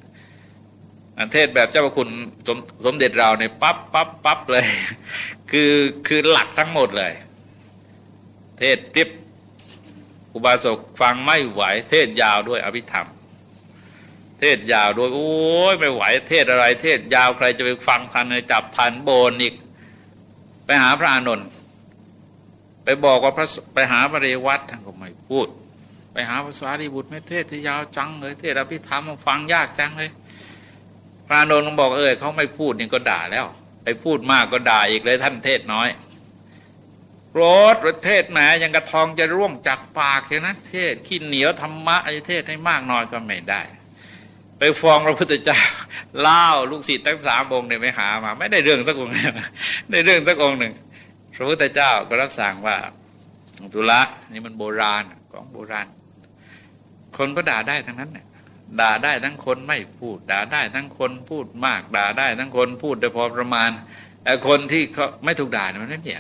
เทศแบบเจ้าพระคุณสมสมเด็จเราเนี่ยปั๊บปั๊บปั๊บเลย คือคือหลักทั้งหมดเลย เทศเรียบอุบาสกฟังไม่ไหว เทศยาวด้วยอภิธรรม เทศยาวโดยโอ้ยไม่ไหวเทศอะไร เทศยาวใครจะไปฟังทันเลยจับทันโบนอีก ไปหาพระอานนท์ไปบอกว่าพระไปหาพระเรวัตท่านก็ไม่พูด ไปหาภาษาดีบุตรไม่เทศที่ยาวจังเลยเทศอภิธรรมฟังยากจังเลยพระอานนท์บอกเออเขาไม่พูดนี่ก็ด่าแล้ว ไปพูดมากก็ด่าอีกเลยท่านเทศน้อยรดประเทศแหมยังกระทองจะร่วงจากปากเลยนะเทศขี้เหนียวธรรมะไอเทศให้มากน้อยก็ไม่ได้ ฟ้องพระพุทธเจ้าเล่าลูกศิษย์ทั้งสามองค์เนี่ยไม่หามา ไม่ได้เรื่องสักองค์ได้เรื่องสักองค์หนึ่งพระพุทธเจ้าก็รับสั่งว่าตุละนี่มันโบราณของโบราณ คนก็ด่าได้ทั้งนั้นเนี่ยด่าได้ทั้งคนไม่พูด ด่าได้ทั้งคนพูดมาก ด่าได้ทั้งคนพูดโดยพอประมาณแต่คนที่เขาไม่ถูกด่าเนี่ยมันไม่มี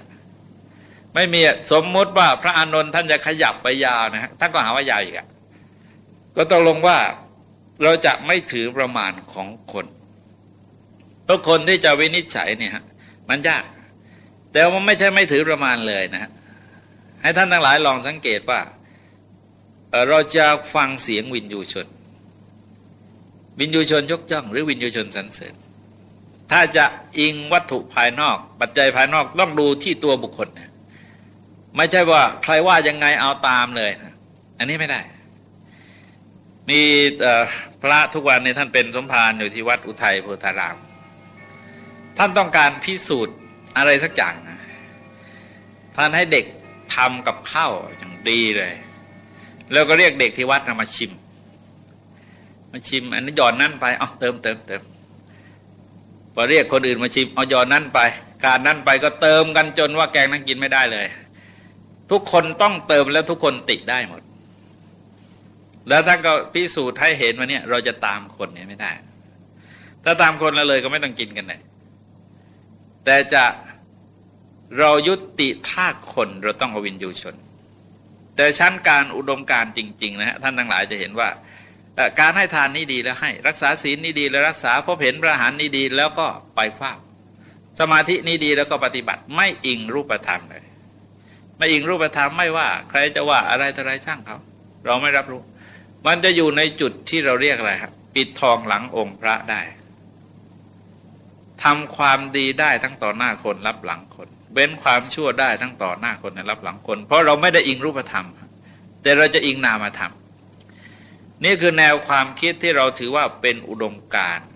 ไม่มีสมมุติว่าพระอานนท์ท่านจะขยับไปยาวนะฮะท่านก็หาว่ายาวอีกอะก็ต้องลงว่า เราจะไม่ถือประมาณของคนทุกคนที่จะวินิจฉัยเนี่ยฮะมันยาก แต่ว่าไม่ใช่ไม่ถือประมาณเลยนะฮะให้ท่านทั้งหลายลองสังเกตว่าเราจะฟังเสียงวินยูชน วินยูชนยกย่อง หรือวินยูชนสรรเสริญ ถ้าจะอิงวัตถุภายนอก ปัจจัยภายนอกต้องดูที่ตัวบุคคลนะไม่ใช่ว่าใครว่ายังไงเอาตามเลย อันนี้ไม่ได้ มีพระทุกวันนี้ท่านเป็นสมภารอยู่ที่วัดอุทัยโพธาราม ท่านต้องการพิสูจน์อะไรสักอย่างนะท่านให้เด็กทำกับข้าวอย่างดีเลย แล้วก็เรียกเด็กที่วัดมาชิม มาชิมอันนี้หย่อนนั่นไปเอาเติมเติมเติมพอเรียกคนอื่นมาชิมเอาหย่อนนั่นไป การนั่นไปก็เติมกันจนว่าแกงนั้นกินไม่ได้เลย ทุกคนต้องเติมแล้วทุกคนติดได้หมด แล้วท่านก็พิสูจน์ให้เห็นว่าเนี่ย เราจะตามคนเนี่ยไม่ได้ ถ้าตามคนแล้วเลยก็ไม่ต้องกินกันเลยแต่จะเรายุติท่าคนเราต้องอวินยูชน แต่ชั้นการอุดมการจริง ๆ นะฮะท่านทั้งหลายจะเห็นว่าการให้ทานนี่ดีแล้วให้ รักษาศีลนี่ดีแล้วรักษาพบเห็นพระหารนี่ดีแล้วก็ไปคว้าสมาธินี่ดีแล้วก็ปฏิบัติไม่อิงรูปธรรมเลย ไม่อิงรูปธรรมไม่ว่า ใครจะว่าอะไรอะไรช่างเขา เราไม่รับรู้ มันจะอยู่ในจุดที่เราเรียกอะไรครับปิดทองหลังองค์พระได้ทำความดีได้ทั้งต่อหน้าคนรับหลังคนเว้นความชั่วได้ทั้งต่อหน้าคนและรับหลังคน เพราะเราไม่ได้อิงรูปธรรม แต่เราจะอิงนามธรรม นี่คือแนวความคิดที่เราถือว่าเป็นอุดมการณ์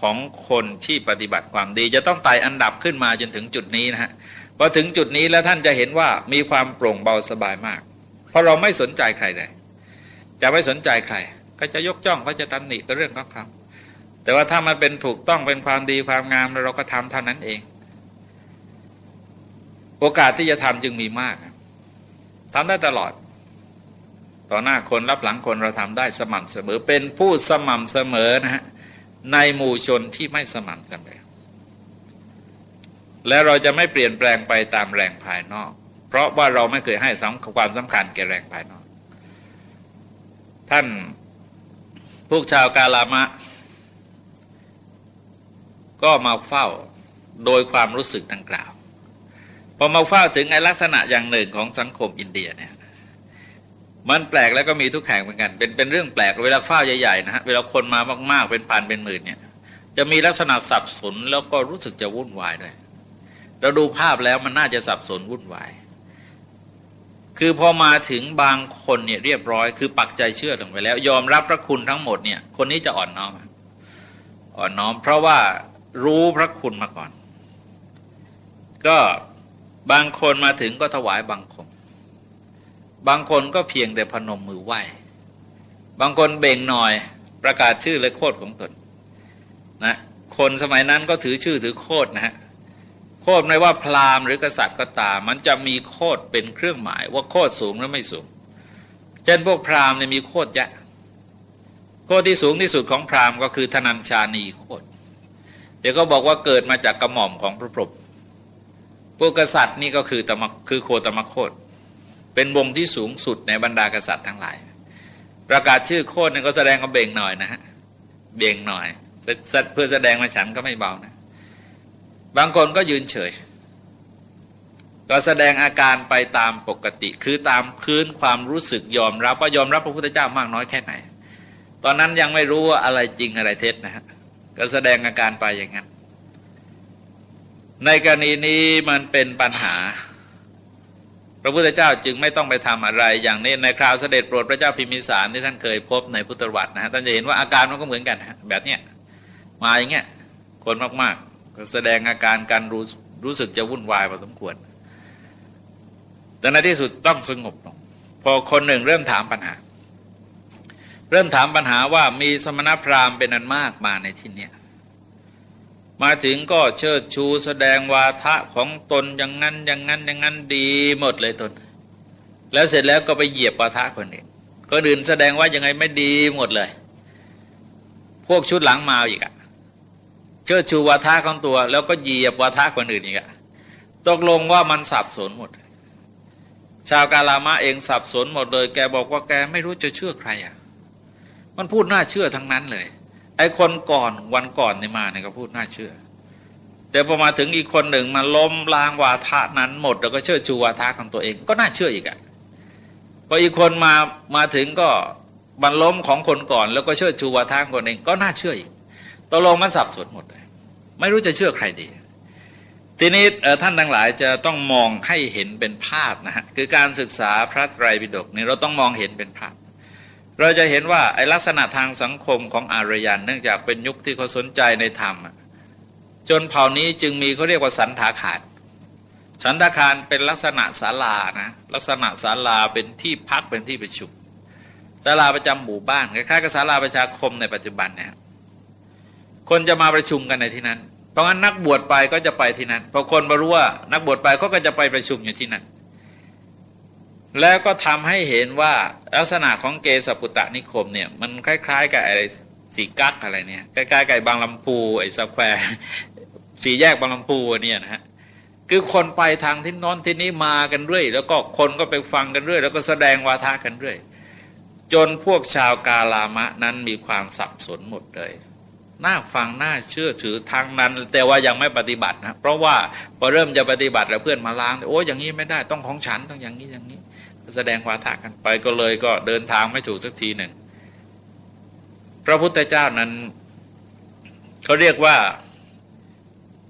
ของคนที่ปฏิบัติความดี จะต้องไต่อันดับขึ้นมาจนถึงจุดนี้นะฮะพอถึงจุดนี้แล้วท่านจะเห็นว่ามีความโปร่งเบาสบายมาก เพราะเราไม่สนใจใครเลย จะไม่สนใจใคร ก็จะยกจ้องก็จะตำหนิก็เรื่องของเขาแต่ว่าถ้ามันเป็นถูกต้องเป็นความดีความงามแล้วเราก็ทำเท่านั้นเอง โอกาสที่จะทำจึงมีมากทำได้ตลอด ต่อหน้าคนรับหลังคนเราทำได้สม่ำเสมอ เป็นผู้สม่ำเสมอนะฮะในหมู่ชนที่ไม่สม่ำเสมอ และเราจะไม่เปลี่ยนแปลงไปตามแรงภายนอก เพราะว่าเราไม่เคยให้ความสำคัญแก่แรงภายนอก ท่านพวกชาวกาลามะ ก็มาเฝ้าโดยความรู้สึกดังกล่าว พอมาเฝ้าถึงไอลักษณะอย่างหนึ่งของสังคมอินเดียเนี่ยมันแปลกแล้วก็มีทุกแห่งเหมือนกัน เป็นเป็นเรื่องแปลกเวลาเฝ้าใหญ่ๆนะฮะเวลาคนมามากๆเป็นพันเป็นหมื่นเนี่ยจะมีลักษณะสับสนแล้วก็รู้สึกจะวุ่นวายด้วยเราดูภาพแล้วมันน่าจะสับสนวุ่นวาย คือพอมาถึงบางคนเนี่ยเรียบร้อย คือปักใจเชื่อลงไปแล้ว ยอมรับพระคุณทั้งหมดเนี่ย คนนี้จะอ่อนน้อม อ่อนน้อม เพราะว่ารู้พระคุณมาก่อน ก็บางคนมาถึงก็ถวายบังคม บางคนก็เพียงแต่พนมมือไหว้ บางคนเบ่งหน่อยประกาศชื่อและโคดของตนนะคนสมัยนั้นก็ถือชื่อถือโคดนะฮะ โคดไม่ว่าพราหมณ์หรือกษัตริย์ก็ตาม มันจะมีโคดเป็นเครื่องหมาย ว่าโคดสูงหรือไม่สูง เช่นพวกพราหมณ์เนี่ยมีโคดเยอะโคดที่สูงที่สุดของพราหมณ์ก็คือธนัญชานีโคดเดี๋ยวก็บอกว่าเกิดมาจากกระหม่อมของพระพรหมพวกกษัตริย์นี่ก็คือตมคือโคตมโคดเป็นวงที่สูงสุดในบรรดากษัตริย์ทั้งหลาย ประกาศชื่อโคดนี่ยก็แสดงก็เบ่งหน่อยนะฮะเบ่งหน่อยเพื่อแสดงมาฉันก็ไม่เบานะ บางคนก็ยืนเฉย ก็แสดงอาการไปตามปกติ คือตามคืนความรู้สึกยอมรับว่ายอมรับพระพุทธเจ้ามากน้อยแค่ไหน ตอนนั้นยังไม่รู้ว่าอะไรจริงอะไรเท็จนะฮะก็แสดงอาการไปอย่างนั้น ในกรณีนี้มันเป็นปัญหา พระพุทธเจ้าจึงไม่ต้องไปทำอะไร อย่างนี้ในคราวเสด็จโปรดพระเจ้าพิมิสารที่ท่านเคยพบในพุทธวัตรนะฮะท่านจะเห็นว่าอาการมันก็เหมือนกันแบบเนี้ยมาอย่างเงี้ยคนมากๆ ก็แสดงอาการการรู้รู้สึกจะวุ่นวายพอสมควร แต่ในที่สุดต้องสงบลงพอคนหนึ่งเริ่มถามปัญหา เริ่มถามปัญหาว่ามีสมณพราหมณ์เป็นอันมากมาในที่นี้มาถึงก็เชิดชูแสดงวาทะของตนอย่างนั้นอย่างนั้นอย่างนั้นดีหมดเลยตน แล้วเสร็จแล้วก็ไปเหยียบวาทะคนอื่นคนอื่นแสดงว่ายังไงไม่ดีหมดเลย พวกชุดหลังมาอีกอะ เชิดชูวาทะของตัว แล้วก็เหยียบวาทะคนอื่นอีกอะตกลงว่ามันสับสนหมด ชาวกาลามะเองสับสนหมดเลย แกบอกว่าแกไม่รู้จะเชื่อใครอะมันพูดน่าเชื่อทั้งนั้นเลย ไอ้คนก่อนวันก่อนนี่มาเนี่ยก็พูดน่าเชื่อ แต่พอมาถึงอีกคนหนึ่งมาล้มล้างวาทะนั้นหมด แล้วก็เชื่อชูวาทะของตัวเอง ก็น่าเชื่ออีกอะพออีกคนมามาถึงก็บรรล้มของคนก่อน แล้วก็เชื่อชูวาทะคนเองก็น่าเชื่ออีก กลงมันสับสนหมดเลย ไม่รู้จะเชื่อใครดี ทีนี้ท่านทั้งหลายจะต้องมองให้เห็นเป็นภาพนะฮะคือการศึกษาพระไตรปิฎกนี่เราต้องมองเห็นเป็นภาพ เราจะเห็นว่าไอลักษณะทางสังคมของอารยันเนื่องจากเป็นยุคที่เขาสนใจในธรรม จนเผ่านี้จึงมีเขาเรียกว่าสันทาคารสันทาคารเป็นลักษณะศาลานะลักษณะศาลาเป็นที่พักเป็นที่ประชุมศาลาประจำหมู่บ้านคล้ายๆกับศาลาประชาคมในปัจจุบันเนี่ย คนจะมาประชุมกันในที่นั้น เพราะงั้นนักบวชไปก็จะไปที่นั้นพอคนมารู้ว่านักบวชไปก็จะไปประชุมอยู่ที่นั้นแล้วก็ทำให้เห็นว่าลักษณะของเกสปุตตะนิคมเนี่ยมันคล้าย ๆ กับอะไรสี่กั๊กอะไรเนี่ยใกล้ๆกับบางลำพูไอ้ square สี่แยกบางลำพูเนี่ยนะฮะคือคนไปทางที่โน่นที่นี่มากันเรื่อยแล้วก็คนก็ไปฟังกันเรื่อยแล้วก็แสดงวาทะกันเรื่อยจนพวกชาวกาลามะนั้นมีความสับสนหมดเลย น่าฟังน่าเชื่อถือทางนั้น แต่ว่ายังไม่ปฏิบัตินะเพราะว่าพอเริ่มจะปฏิบัติแล้วเพื่อนมาล้างโอ้อย่างนี้ไม่ได้ต้องของฉันต้องอย่างนี้อย่างนี้ แสดงวาทะกันไปก็เลยก็เดินทางไม่ถูกสักทีหนึ่ง พระพุทธเจ้านั้นเขาเรียกว่า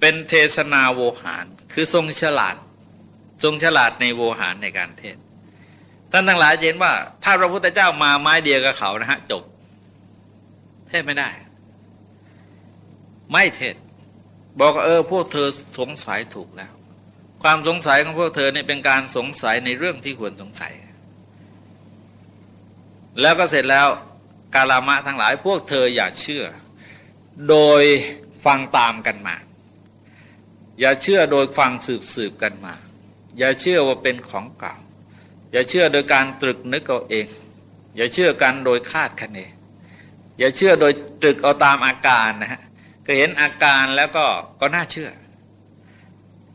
เป็นเทศนาโวหาร คือทรงฉลาด ทรงฉลาดในโวหารในการเทศท่านทั้งหลายเห็นว่า ถ้าพระพุทธเจ้ามาไม้เดียวกับเขานะฮะจบ เทศไม่ได้ ไม่เทศบอกเออพวกเธอสงสัยถูกแล้ว ความสงสัยของพวกเธอเนี่ยเป็นการสงสัยในเรื่องที่ควรสงสัย แล้วก็เสร็จแล้วกาลามะทั้งหลายพวกเธออย่าเชื่อ โดยฟังตามกันมา อย่าเชื่อโดยฟังสืบสืบกันมา อย่าเชื่อว่าเป็นของเก่า อย่าเชื่อโดยการตรึกนึกเอาเอง อย่าเชื่อกันโดยคาดคะเน อย่าเชื่อโดยตรึกเอาตามอาการนะฮะ ก็เห็นอาการแล้วก็ก็น่าเชื่อ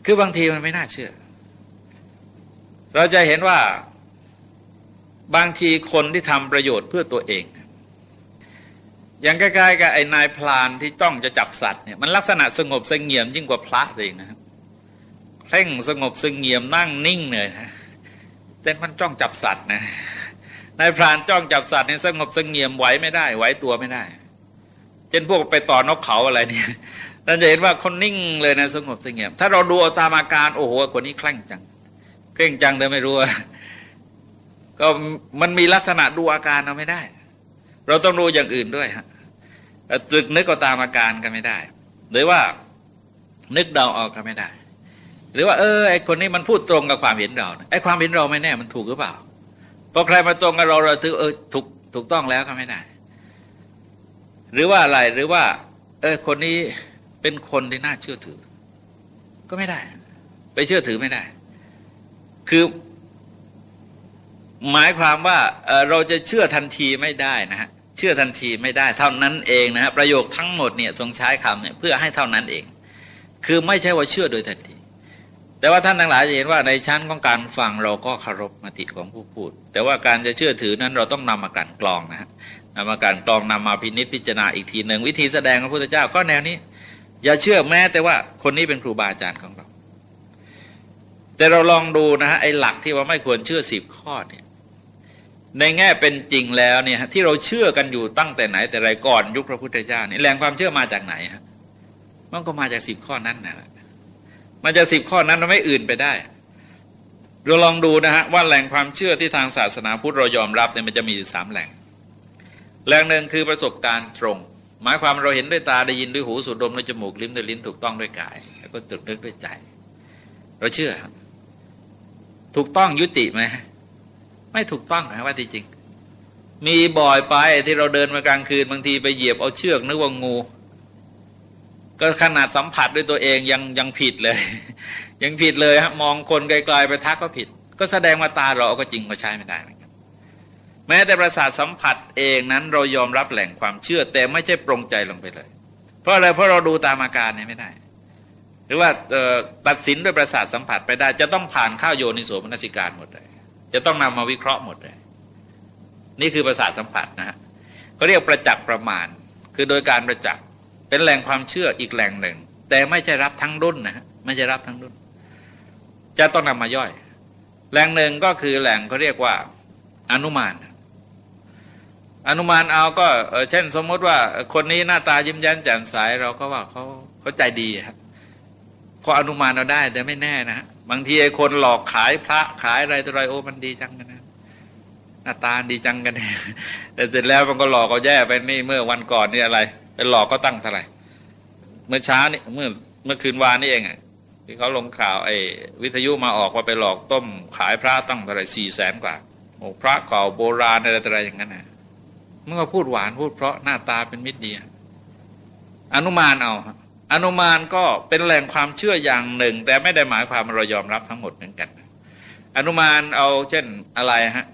คือบางทีมันไม่น่าเชื่อ เราจะเห็นว่าบางทีคนที่ทำประโยชน์เพื่อตัวเอง อย่างใกล้ๆกับไอ้นายพลานที่ต้องจะจับสัตว์เนี่ยมันลักษณะสงบสงเงียมยิ่งกว่าพระเองนะครับเพ่งสงบสงเงียมนั่งนิ่งเลยนะแต่มันจ้องจับสัตว์นะนายพรานจ้องจับสัตว์เนี่ยสงบสงเงียมไหวไม่ได้ไหวตัวไม่ได้ เช่นพวกไปต่อนกเขาอะไรเนี่ยเราจะเห็นว่าคนนิ่งเลยนะสงบสงเงียมถ้าเราดูตามอาการโอ้โหคนนี้คลั่งจังเคร่งจังแต่ไม่รู้ก็มันมีลักษณะดูอาการเราไม่ได้ เราต้องรู้อย่างอื่นด้วยฮะตึกนึกก็ตามอาการกันไม่ได้ หรือว่านึกเดาออกกันไม่ได้ หรือว่า เออไอคนนี้มันพูดตรงกับความเห็นเราไอความเห็นเราไม่แน่มันถูกหรือเปล่าพอใครมาตรงกับเราเราถือเออถูกถูกต้องแล้วก็ไม่ได้ หรือว่าอะไรหรือว่า เออคนนี้เป็นคนที่น่าเชื่อถือ ก็ไม่ได้ ไปเชื่อถือไม่ได้ คือ หมายความว่าเราจะเชื่อทันทีไม่ได้นะฮะเชื่อทันทีไม่ได้ เท่านั้นเองนะฮะประโยคทั้งหมดเนี่ยทรงใช้คำเนี่ยเพื่อให้เท่านั้นเอง คือไม่ใช่ว่าเชื่อโดยทันทีแต่ว่าท่านทั้งหลายจะเห็นว่าในชั้นของการฟังเราก็เคารพมติของผู้พูด แต่ว่าการจะเชื่อถือนั้นเราต้องนำมาการกรองนะฮะ มาการกรองนำมาพินิษพิจารณาอีกทีหนึ่งวิธีแสดงของพระพุทธเจ้าก็แนวนี้ อย่าเชื่อแม้แต่ว่าคนนี้เป็นครูบาอาจารย์ของเรา แต่เราลองดูนะฮะไอ้หลักที่ว่าไม่ควรเชื่อสิบข้อเนี่ยในแง่เป็นจริงแล้วเนี่ยที่เราเชื่อกันอยู่ตั้งแต่ไหนแต่ไรก่อนยุคพระพุทธเจ้านี่แรงความเชื่อมาจากไหนฮะมันก็มาจากสิบข้อนั้นนะมันจะสิบข้อนั้นมันไม่อื่นไปได้เราลองดูนะฮะว่าแหล่งความเชื่อที่ทางศาสนาพุทธเรายอมรับเนี่ยมันจะมีอยู่สามแหล่ง แหล่งหนึ่งคือประสบการณ์ตรง หมายความเราเห็นด้วยตาได้ยินด้วยหูสูดดมด้วยจมูกลิ้มด้วยลิ้นถูกต้องด้วยกาย แล้วก็ตรึกนึกด้วยใจ เราเชื่อ ถูกต้องยุติไหมไม่ถูกต้องนะว่าที่จริง มีบ่อยไปที่เราเดินมากลางคืนบางทีไปเหยียบเอาเชือกนึกว่างู ก็ขนาดสัมผัสด้วยตัวเองยังยังผิดเลย ยังผิดเลยฮะมองคนไกลๆไปทักก็ผิด ก็แสดงว่าตาเราก็จริงก็ใช้ไม่ได้ แม้แต่ประสาทสัมผัสเองนั้นเรายอมรับแหล่งความเชื่อ แต่ไม่ใช่ปรงใจลงไปเลย เพราะอะไรเพราะเราดูตามอาการเนี่ยไม่ได้ หรือว่าตัดสินด้วยประสาทสัมผัสไปได้ จะต้องผ่านข้าวโยนิโสมนสิการหมดเลย จะต้องนำมาวิเคราะห์หมดเลย นี่คือประสาทสัมผัสนะฮะเขาเรียกประจักษ์ประมาณ คือโดยการประจักษ์เป็นแหล่งความเชื่ออีกแหล่งหนึ่ง แต่ไม่ใช่รับทั้งรุ่นนะฮะไม่ใช่รับทั้งรุ่นจะต้องนำมาย่อย แหล่งหนึ่งก็คือแหล่งเขาเรียกว่าอนุมาน อนุมานเอาก็เช่นสมมติว่าคนนี้หน้าตายิ้มแย้มแจ่มใสเราก็ว่าเขาเขาใจดีครับพออนุมานเราได้แต่ไม่แน่นะบางทีไอ้คนหลอกขายพระขายอะไรตัวไรโอ้มันดีจังกันนะหน้าตาดีจังกันแต่เสร็จแล้วมันก็หลอกเขาแย่ไปนี่เมื่อวันก่อนนี่อะไรเป็นหลอกก็ตั้งเท่าไหร่เมื่อเช้านี่เมื่อเมื่อคืนวานนี่เองอะที่เขาลงข่าวไอ้วิทยุมาออกว่าไปหลอกต้มขายพระตั้งเท่าไหร่สี่แสนกว่าโอ้พระเก่าโบราณอะไรอะไรอย่างนั้นนะ เมื่อพูดหวานพูดเพราะหน้าตาเป็นมิตรดีอนุมานเอา อนุมานก็เป็นแหล่งความเชื่ออย่างหนึ่ง แต่ไม่ได้หมายความเรายอมรับทั้งหมดเหมือนกัน อนุมานเอาเช่นอะไรฮะ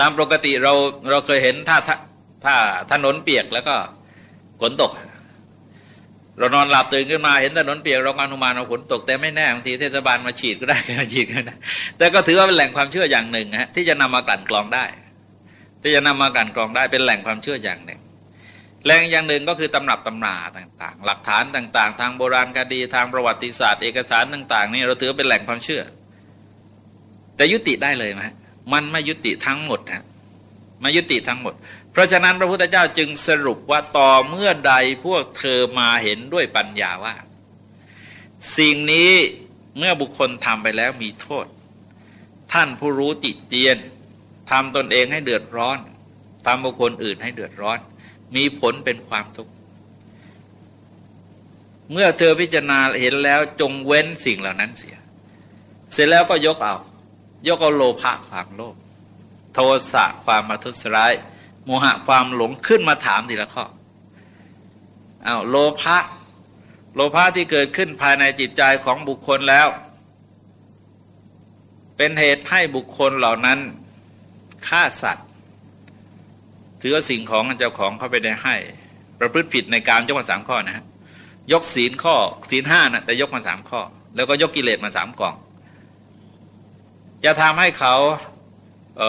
ตามปกติเราเราเคยเห็นถ้าถ้าถนนเปียกแล้วก็ฝนตก เรานอนหลับตื่นขึ้นมาเห็นถนนเปียกเราอนุมานเราฝนตกแต่ไม่แน่บางทีเทศบาลมาฉีดก็ได้มาฉีดก็ได้แต่ก็ถือว่าเป็นแหล่งความเชื่ออย่างหนึ่งฮะที่จะนำมากลั่นกรองได้ ที่จะนำมากันกรองได้เป็นแหล่งความเชื่ออย่างหนึ่งแรงอย่างหนึ่งก็คือตำรับตำนาต่างๆ หลักฐานต่าง ๆ ทางโบราณคดีทางประวัติศาสตร์ เอกสารต่าง ๆ นี่เราถือเป็นแหล่งความเชื่อ แต่ยุติได้เลยไหมมันไม่ยุติทั้งหมดนะไม่ยุติทั้งหมด เพราะฉะนั้นพระพุทธเจ้าจึงสรุปว่าต่อเมื่อใดพวกเธอมาเห็นด้วยปัญญาว่า สิ่งนี้เมื่อบุคคลทำไปแล้วมีโทษ ท่านผู้รู้ติเตียน ทำตนเองให้เดือดร้อนทำบุคคลอื่นให้เดือดร้อน มีผลเป็นความทุกข์เมื่อเธอพิจารณาเห็นแล้วจงเว้นสิ่งเหล่านั้นเสีย เสร็จแล้วก็ยกเอา ยกเอาโลภะความโลภโทสะความมาทุสร้าย โมหะความหลงขึ้นมาถามทีละข้อเอาโลภะโลภะที่เกิดขึ้นภายในจิตใจของบุคคลแล้ว เป็นเหตุให้บุคคลเหล่านั้น ฆ่าสัตว์ ถือว่าสิ่งของเจ้าของเข้าไปได้ให้ ประพฤติผิดในการยกมาสามข้อนะฮะยกศีลข้อศีลห้านะแต่ยกมาสามข้อ แล้วก็ยกกิเลสมาสามกอง จะทำให้เขาเ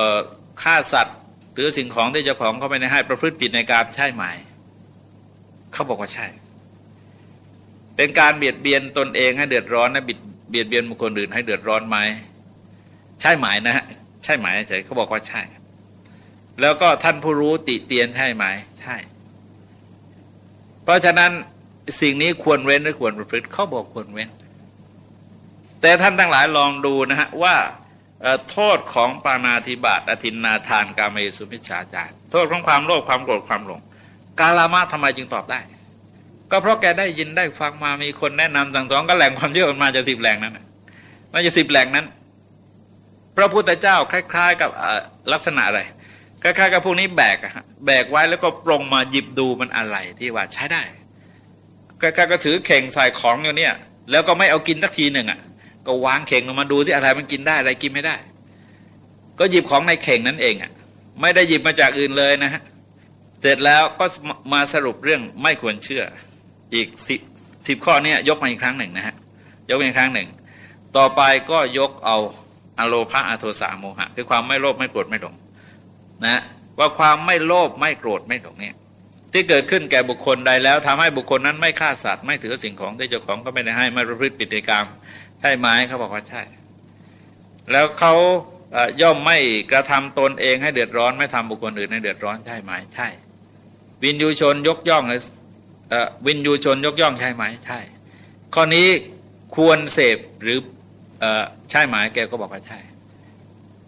ฆ่าสัตว์ หรือสิ่งของที่เจ้าของเขาไปได้ให้ ประพฤติผิดในการใช่ไหมเขาบอกว่าใช่ เป็นการเบียดเบียนตนเองให้เดือดร้อนนะบิดเบียดเบียนบุคคลอื่นให้เดือดร้อนไหมใช่ไหมนะฮะ ใช่ไหมใช่เขาบอกว่าใช่ แล้วก็ท่านผู้รู้ติเตียนใช่ไหมใช่ เพราะฉะนั้นสิ่งนี้ควรเว้นหรือควรประพฤติเขาบอกควรเว้น แต่ท่านทั้งหลายลองดูนะฮะว่าโทษของปานาธิบาตอธินนาทานกาเมสุมิชฌาจารโทษของความโลภความโกรธความหลง กาลามะทำไมจึงตอบได้ ก็เพราะแกได้ยินได้ฟังมามีคนแนะนำต่างๆก็แหล่งความเชื่อมันมาจากสิบแหล่งนั้นมันจะสิบแหล่งนั้น พระพุทธเจ้าคล้าย ๆ กับลักษณะอะไรคล้ายๆกับพวกนี้แบกแบกไว้แล้วก็ปรงมาหยิบดูมันอะไรที่ว่าใช้ได้คล้ายๆก็ถือเข่งใส่ของอยู่เนี่ย แล้วก็ไม่เอากินสักทีหนึ่งอะ ก็วางเข่งลงมาดูที่อะไรมันกินได้อะไรกินไม่ได้ ก็หยิบของในเข่งนั้นเองอะ ไม่ได้หยิบมาจากอื่นเลยนะฮะเสร็จแล้วก็มาสรุปเรื่องไม่ควรเชื่อ อีกสิบสิบข้อนี้ยกมาอีกครั้งหนึ่งนะฮะยกมาอีกครั้งหนึ่ง ต่อไปก็ยกเอา อโลภะอโทสะโมหะ คือความไม่โลภไม่โกรธไม่หลงนะว่าความไม่โลภไม่โกรธไม่ตรงนี้ที่เกิดขึ้นแก่บุคคลใดแล้วทำให้บุคคลนั้นไม่ฆ่าสัตว์ไม่ถือสิ่งของที่เจ้าของก็ไม่ได้ให้ไม่ประพฤติปิฎกรรมใช่ไหมเขาบอกว่าใช่ แล้วเขาย่อมไม่กระทำตนเองให้เดือดร้อนไม่ทำบุคคลอื่นให้เดือดร้อนใช่ไหมใช่ วินยูชนยกย่องวินยูชนยกย่องใช่ไหมใช่ ข้อนี้ควรเสพหรือ ใช่ไหมแกก็บอกว่าใช่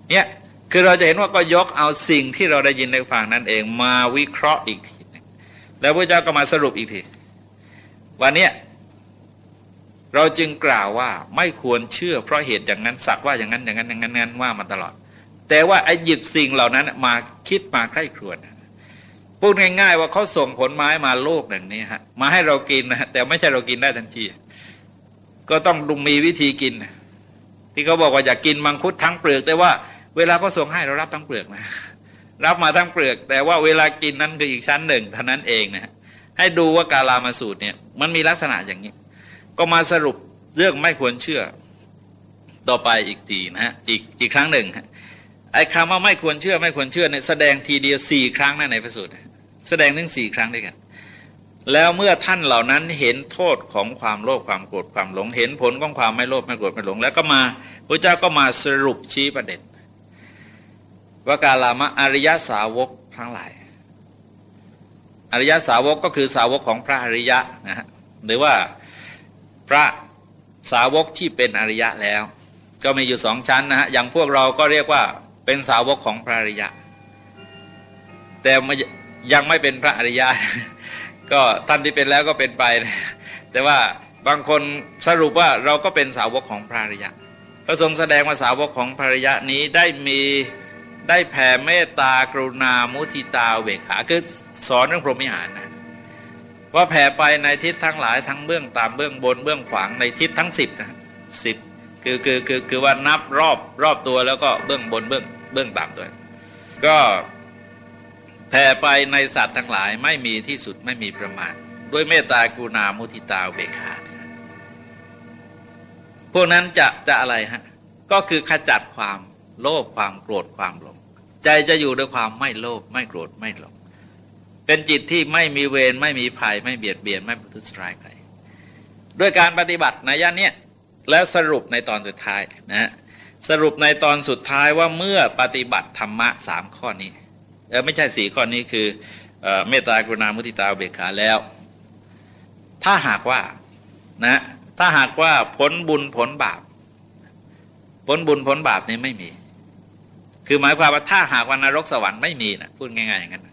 เนี่ยคือเราจะเห็นว่าก็ยกเอาสิ่งที่เราได้ยินได้ฟังนั่นเองมาวิเคราะห์อีกทีแล้วพระเจ้าก็มาสรุปอีกทีวันนี้เราจึงกล่าวว่าไม่ควรเชื่อเพราะเหตุอย่างนั้นสักว่าอย่างนั้นอย่างนั้นอย่างนั้นนั้นว่ามาตลอด แต่ว่าไอ้หยิบสิ่งเหล่านั้นมาคิดมาใคร่ครวญพูดง่ายๆว่าเขาส่งผลไม้มาโลกหนึ่งนี้ฮะมาให้เรากินนะแต่ไม่ใช่เรากินได้ทันทีก็ต้องดูมีวิธีกิน ที่เขาบอกว่าอยากกินมังคุดทั้งเปลือก แต่ว่าเวลาก็ส่งให้เรารับทั้งเปลือกนะรับมาทั้งเปลือก แต่ว่าเวลากินนั้นคืออีกชั้นหนึ่งเท่านั้นเองนะให้ดูว่ากาลามาสูตรเนี่ยมันมีลักษณะอย่างนี้ ก็มาสรุปเรื่องไม่ควรเชื่อ ต่อไปอีกทีนะฮะอีกอีกครั้งหนึ่งไอ้คำว่าไม่ควรเชื่อไม่ควรเชื่อเนี่ยแสดงทีเดียวสี่ครั้งนะในพระสูตรแสดงถึงสี่ครั้งด้วยกัน แล้วเมื่อท่านเหล่านั้นเห็นโทษของความโลภความโกรธความหลง เห็นผลของความไม่โลภไม่โกรธไม่หลง แล้วก็มาพระเจ้าก็มาสรุปชี้ประเด็นว่ากาลามะอริยสาวกทั้งหลาย อริยสาวกก็คือสาวกของพระอริยะนะฮะหรือว่าพระสาวกที่เป็นอริยะแล้ว ก็มีอยู่สองชั้นนะฮะอย่างพวกเราก็เรียกว่าเป็นสาวกของพระอริยะ แต่ยังไม่เป็นพระอริยะ ก็ท่านที่เป็นแล้วก็เป็นไปนะแต่ว่าบางคนสรุปว่าเราก็เป็นสาวกของพระริยะพระทรงแสดงว่าสาวกของพระริยะนี้ได้มีได้แผ่เมตตากรุณามุทิตาเวขาคือสอนเรื่องพรหมิหารนะว่าแผ่ไปในทิศทั้งหลายทั้งเบื้องตามเบื้องบนเบื้องขวางในทิศทั้งสิบนะสิบคือคือคือคือว่านับรอบรอบตัวแล้วก็เบื้องบนเบื้องเบื้องต่ำด้วยก็ แผ่ไปในสัตว์ทั้งหลายไม่มีที่สุดไม่มีประมาณ ด้วยเมตตากรุณามุทิตาเบกขาพวกนั้นจะจะอะไรฮะ ก็คือขจัดความโลภความโกรธความหลง ใจจะอยู่ด้วยความไม่โลภไม่โกรธไม่หลง เป็นจิตที่ไม่มีเวรไม่มีภัยไม่เบียดเบียนไม่ประทุษร้ายใครด้วยการปฏิบัติในย่านนี้แล้วสรุปในตอนสุดท้ายนะฮะสรุปในตอนสุดท้ายว่าเมื่อปฏิบัติธรรมะสามข้อนี้ ไม่ใช่สี่ข้อนี้คือเมตตากรุณามุทิตาเบกขาแล้ว ถ้าหากว่านะถ้าหากว่าผลบุญผลบาป ผลบุญผลบาปนี้ไม่มี คือหมายความว่าถ้าหากว่านรกสวรรค์ไม่มีนะพูดง่ายๆอย่างนั้น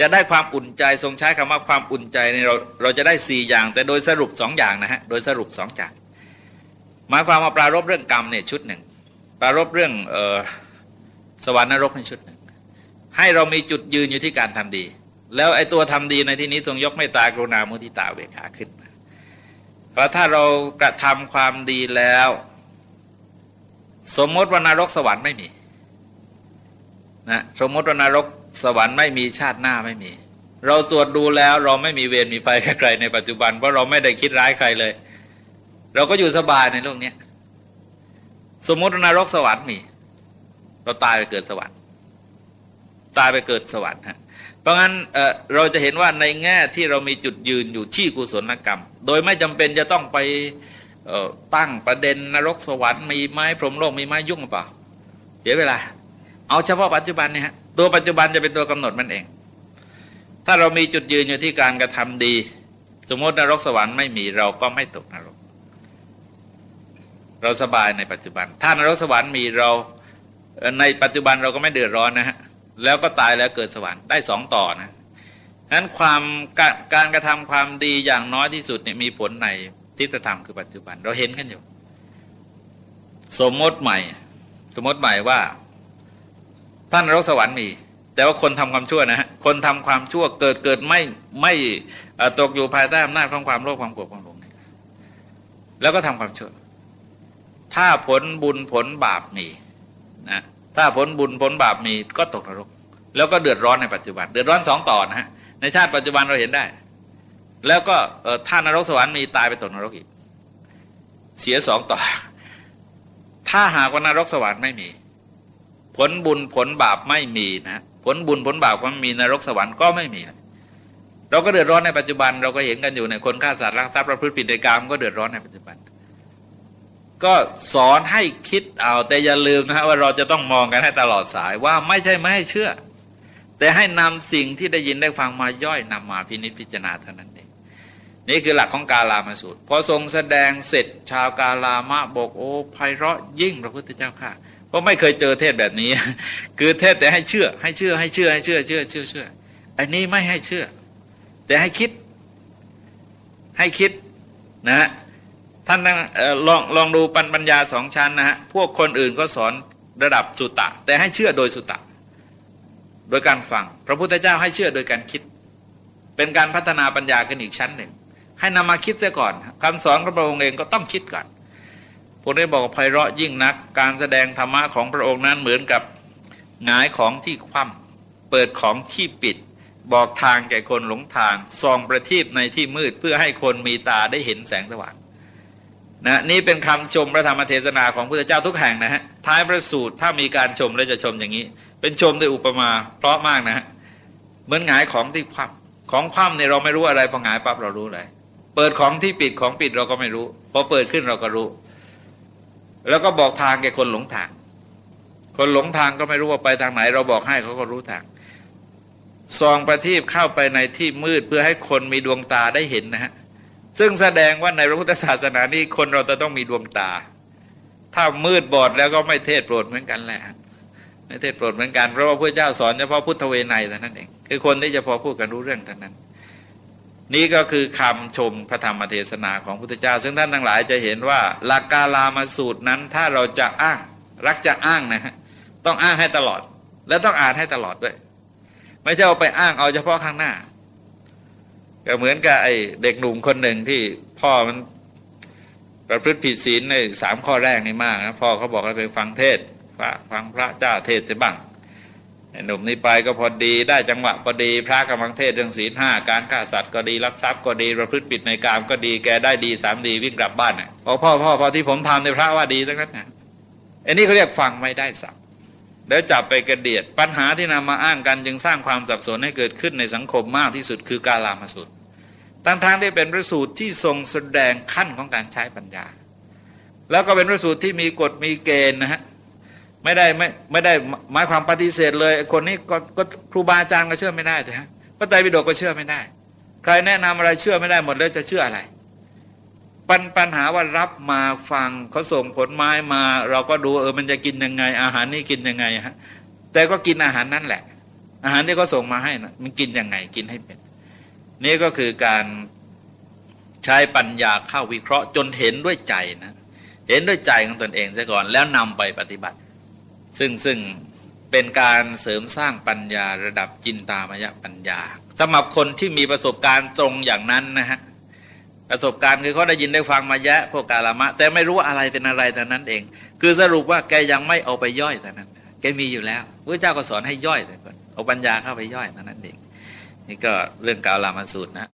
จะได้ความอุ่นใจทรงใช้คำว่าความอุ่นใจในเราเราจะได้สี่อย่าง แต่โดยสรุปสองอย่างนะฮะโดยสรุปสองอย่างหมายความว่าปรารบเรื่องกรรมเนี่ยชุดหนึ่งปรารบเรื่องออสวรรค์นรกในชุดหนึ่ง ให้เรามีจุดยืนอยู่ที่การทำดี แล้วไอ้ตัวทำดีในที่นี้ทรงยกเมตตากรุณามุทิตาเวขาขึ้นมาเพราะถ้าเรากระทำความดีแล้ว สมมติว่านรกสวรรค์ไม่มีนะสมมติว่านรกสวรรค์ไม่มีชาติหน้าไม่มี เราตรวจดูแล้วเราไม่มีเวรมีภัยกับใครในปัจจุบันเพราะเราไม่ได้คิดร้ายใครเลย เราก็อยู่สบายในโลกนี้สมมตินรกสวรรค์มี เราตายไปเกิดสวรรค์ ตายไปเกิดสวรรค์ฮะเพราะงั้นเเราจะเห็นว่าในแง่ที่เรามีจุดยืนอยู่ที่กุศลกรรม โดยไม่จำเป็นจะต้องไปตั้งประเด็นนรกสวรรค์มีไม้พรหมโลกมีไม้ยุ่งหรือเปล่าเสียเวลา เอาเฉพาะปัจจุบันเนี่ยฮะตัวปัจจุบันจะเป็นตัวกำหนดมันเอง ถ้าเรามีจุดยืนอยู่ที่การกระทำดี สมมตินรกสวรรค์ไม่มีเราก็ไม่ตกนรก เราสบายในปัจจุบัน ถ้านรกสวรรค์มีเราในปัจจุบันเราก็ไม่เดือดร้อนนะฮะ แล้วก็ตายแล้วเกิดสวรรค์ได้สองต่อนะนั้นความการการกระทำความดีอย่างน้อยที่สุดเนี่ยมีผลในทิฏฐธรรมคือปัจจุบัน เราเห็นกันอยู่ สมมติใหม่ สมมติใหม่ว่า ท่านรกสวรรค์มี แต่ว่าคนทำความชั่วนะฮะคนทำความชั่วเกิดเกิดไม่ไม่ตกอยู่ภายใต้อำนาจของความโลภความโกรธความหลงแล้วก็ทำความชั่ว ถ้าผลบุญผลบาปมีนะ ถ้าผลบุญผลบาปมีก็ตกนรก แล้วก็เดือดร้อนในปัจจุบัน เดือดร้อนสองต่อนะฮะในชาติปัจจุบันเราเห็นได้ แล้วก็ถ้านรกสวรรค์มีตายไปตกนรกอีก เสียสองต่อ ถ้าหากว่านรกสวรรค์ไม่มี ผลบุญผลบาปไม่มีนะผลบุญผลบาปก็ไม่มีนรกสวรรค์ก็ไม่มี เราก็เดือดร้อนในปัจจุบัน เราก็เห็นกันอยู่ในคนฆ่าสัตว์รักทรัพย์ประพฤติผิดในกรรมก็เดือดร้อนในปัจจุบัน ก็สอนให้คิดเอาแต่อย่าลืมนะฮะว่าเราจะต้องมองกันให้ตลอดสายว่าไม่ใช่ไม่ให้เชื่อ แต่ให้นำสิ่งที่ได้ยินได้ฟังมาย่อยนำมาพินิจพิจารณาเท่านั้นเองนี่คือหลักของกาลามาสูตรพอทรงแสดงเสร็จชาวกาลามะบอกโอ้ไพเราะยิ่งพระพุทธเจ้าค่ะเพราะไม่เคยเจอเทศแบบนี้ คือเทศแต่ให้เชื่อ ให้เชื่อให้เชื่อให้เชื่อเชื่อเชื่อเชื่ออันนี้ไม่ให้เชื่อ แต่ให้คิด ให้คิดนะฮะ ท่านลองลองดูปัญญาสองชั้นนะฮะพวกคนอื่นก็สอนระดับสุตะ แต่ให้เชื่อโดยสุตะ โดยการฟัง พระพุทธเจ้าให้เชื่อโดยการคิด เป็นการพัฒนาปัญญากันอีกชั้นหนึ่ง ให้นำมาคิดเสียก่อนคำสอนของพระองค์เองก็ต้องคิดก่อนพวกนี้บอกไพเราะยิ่งนัก การแสดงธรรมะของพระองค์นั้นเหมือนกับหงายของที่คว่ำเปิดของที่ปิด บอกทางแก่คนหลงทางส่องประทีปในที่มืดเพื่อให้คนมีตาได้เห็นแสงสว่าง นะนี่เป็นคำชมพระธรรมเทศนาของพระพุทธเจ้าทุกแห่งนะฮะท้ายพระสูตรถ้ามีการชมแล้วจะชมอย่างนี้ เป็นชมด้วยอุปมาเพราะมากนะฮะเหมือนหงายของที่คว่ำของคว่ำเนี่ยเราไม่รู้อะไรพอหงายปั๊บเรารู้เลยเปิดของที่ปิดของปิดเราก็ไม่รู้พอเปิดขึ้นเราก็รู้ แล้วก็บอกทางแก่คนหลงทาง คนหลงทางก็ไม่รู้ว่าไปทางไหน เราบอกให้เขาก็รู้ทางซองประทีปเข้าไปในที่มืดเพื่อให้คนมีดวงตาได้เห็นนะฮะ ซึ่งแสดงว่าในพระพุทธศาสนานี่คนเราจะต้องมีดวงตา ถ้ามืดบอดแล้วก็ไม่เทศโปรดเหมือนกันแหละไม่เทศโปรดเหมือนกันเพราะว่าพระเจ้าสอนเฉพาะพุทธเวไนยแต่นั้นเองคือคนที่จะพอพูดกันรู้เรื่องเท่านั้น นี่ก็คือคำชมพระธรรมเทศนาของพุทธเจ้า ซึ่งท่านทั้งหลายจะเห็นว่าหลักกาลามาสูตรนั้นถ้าเราจะอ้าง รักจะอ้างนะฮะต้องอ้างให้ตลอด และต้องอ่านให้ตลอดด้วย ไม่ใช่เอาไปอ้างเอาเฉพาะข้างหน้า ก็เหมือนกับไอ้เด็กหนุ่มคนหนึ่งที่พ่อมันประพฤติผิดศีลในสามข้อแรกนี่มากนะพ่อเขาบอกให้ไปฟังเทศฟังพระเจ้าเทศเสบ้างไอ้หนุ่มนี่ไปก็พอดีได้จังหวะพอดี พระกำลังเทศเรื่องศีลห้าการฆ่าสัตว์ก็ดีรักทรัพย์ก็ดีประพฤติผิดในกามก็ดีแกได้ดีสามดีวิ่งกลับบ้านน่ะพอพ่อพ่อพอที่ผมทำในพระว่าดีทั้งนั้นนะอันนี้เขาเรียกฟังไม่ได้สับ แล้วจับไปกระเดียดปัญหาที่นำมาอ้างกันจึงสร้างความสับสนให้เกิดขึ้นในสังคมมากที่สุดคือการลามาสุดตั้งทางที่เป็นพระสูตรที่ทรงแสดงขั้นของการใช้ปัญญา แล้วก็เป็นพระสูตรที่มีกฎมีเกณฑ์นะฮะไม่ได้ไม่ไม่ได้หมายความปฏิเสธเลย คนนี้ก็ก็ครูบาอาจารย์ก็เชื่อไม่ได้แต่ฮะพระไตรปิฎกก็เชื่อไม่ได้ ใครแนะนำอะไรเชื่อไม่ได้หมดแล้วจะเชื่ออะไร ปัญปัญหาว่ารับมาฟังเขาส่งผลไม้มา เราก็ดูเออมันจะกินยังไง อาหารนี่กินยังไงฮะแต่ก็กินอาหารนั่นแหละ อาหารที่เขาส่งมาให้นะมันกินยังไงกินให้เป็น นี่ก็คือการใช้ปัญญาเข้าวิเคราะห์จนเห็นด้วยใจนะเห็นด้วยใจของตนเองซะก่อนแล้วนำไปปฏิบัติ ซึ่งซึ่งเป็นการเสริมสร้างปัญญาระดับจินตามยปัญญาสำหรับคนที่มีประสบการณ์ตรงอย่างนั้นนะฮะ ประสบการณ์คือเขาได้ยินได้ฟังมาแยะพวกกาลามะ แต่ไม่รู้ว่าอะไรเป็นอะไรแต่นั้นเอง คือสรุปว่าแกยังไม่เอาไปย่อยแต่นั้น แกมีอยู่แล้วพระเจ้าก็สอนให้ย่อยแต่ก่อนเอาปัญญาเข้าไปย่อยแต่นั้นเองนี่ก็เรื่องกาลามาสูตรนะ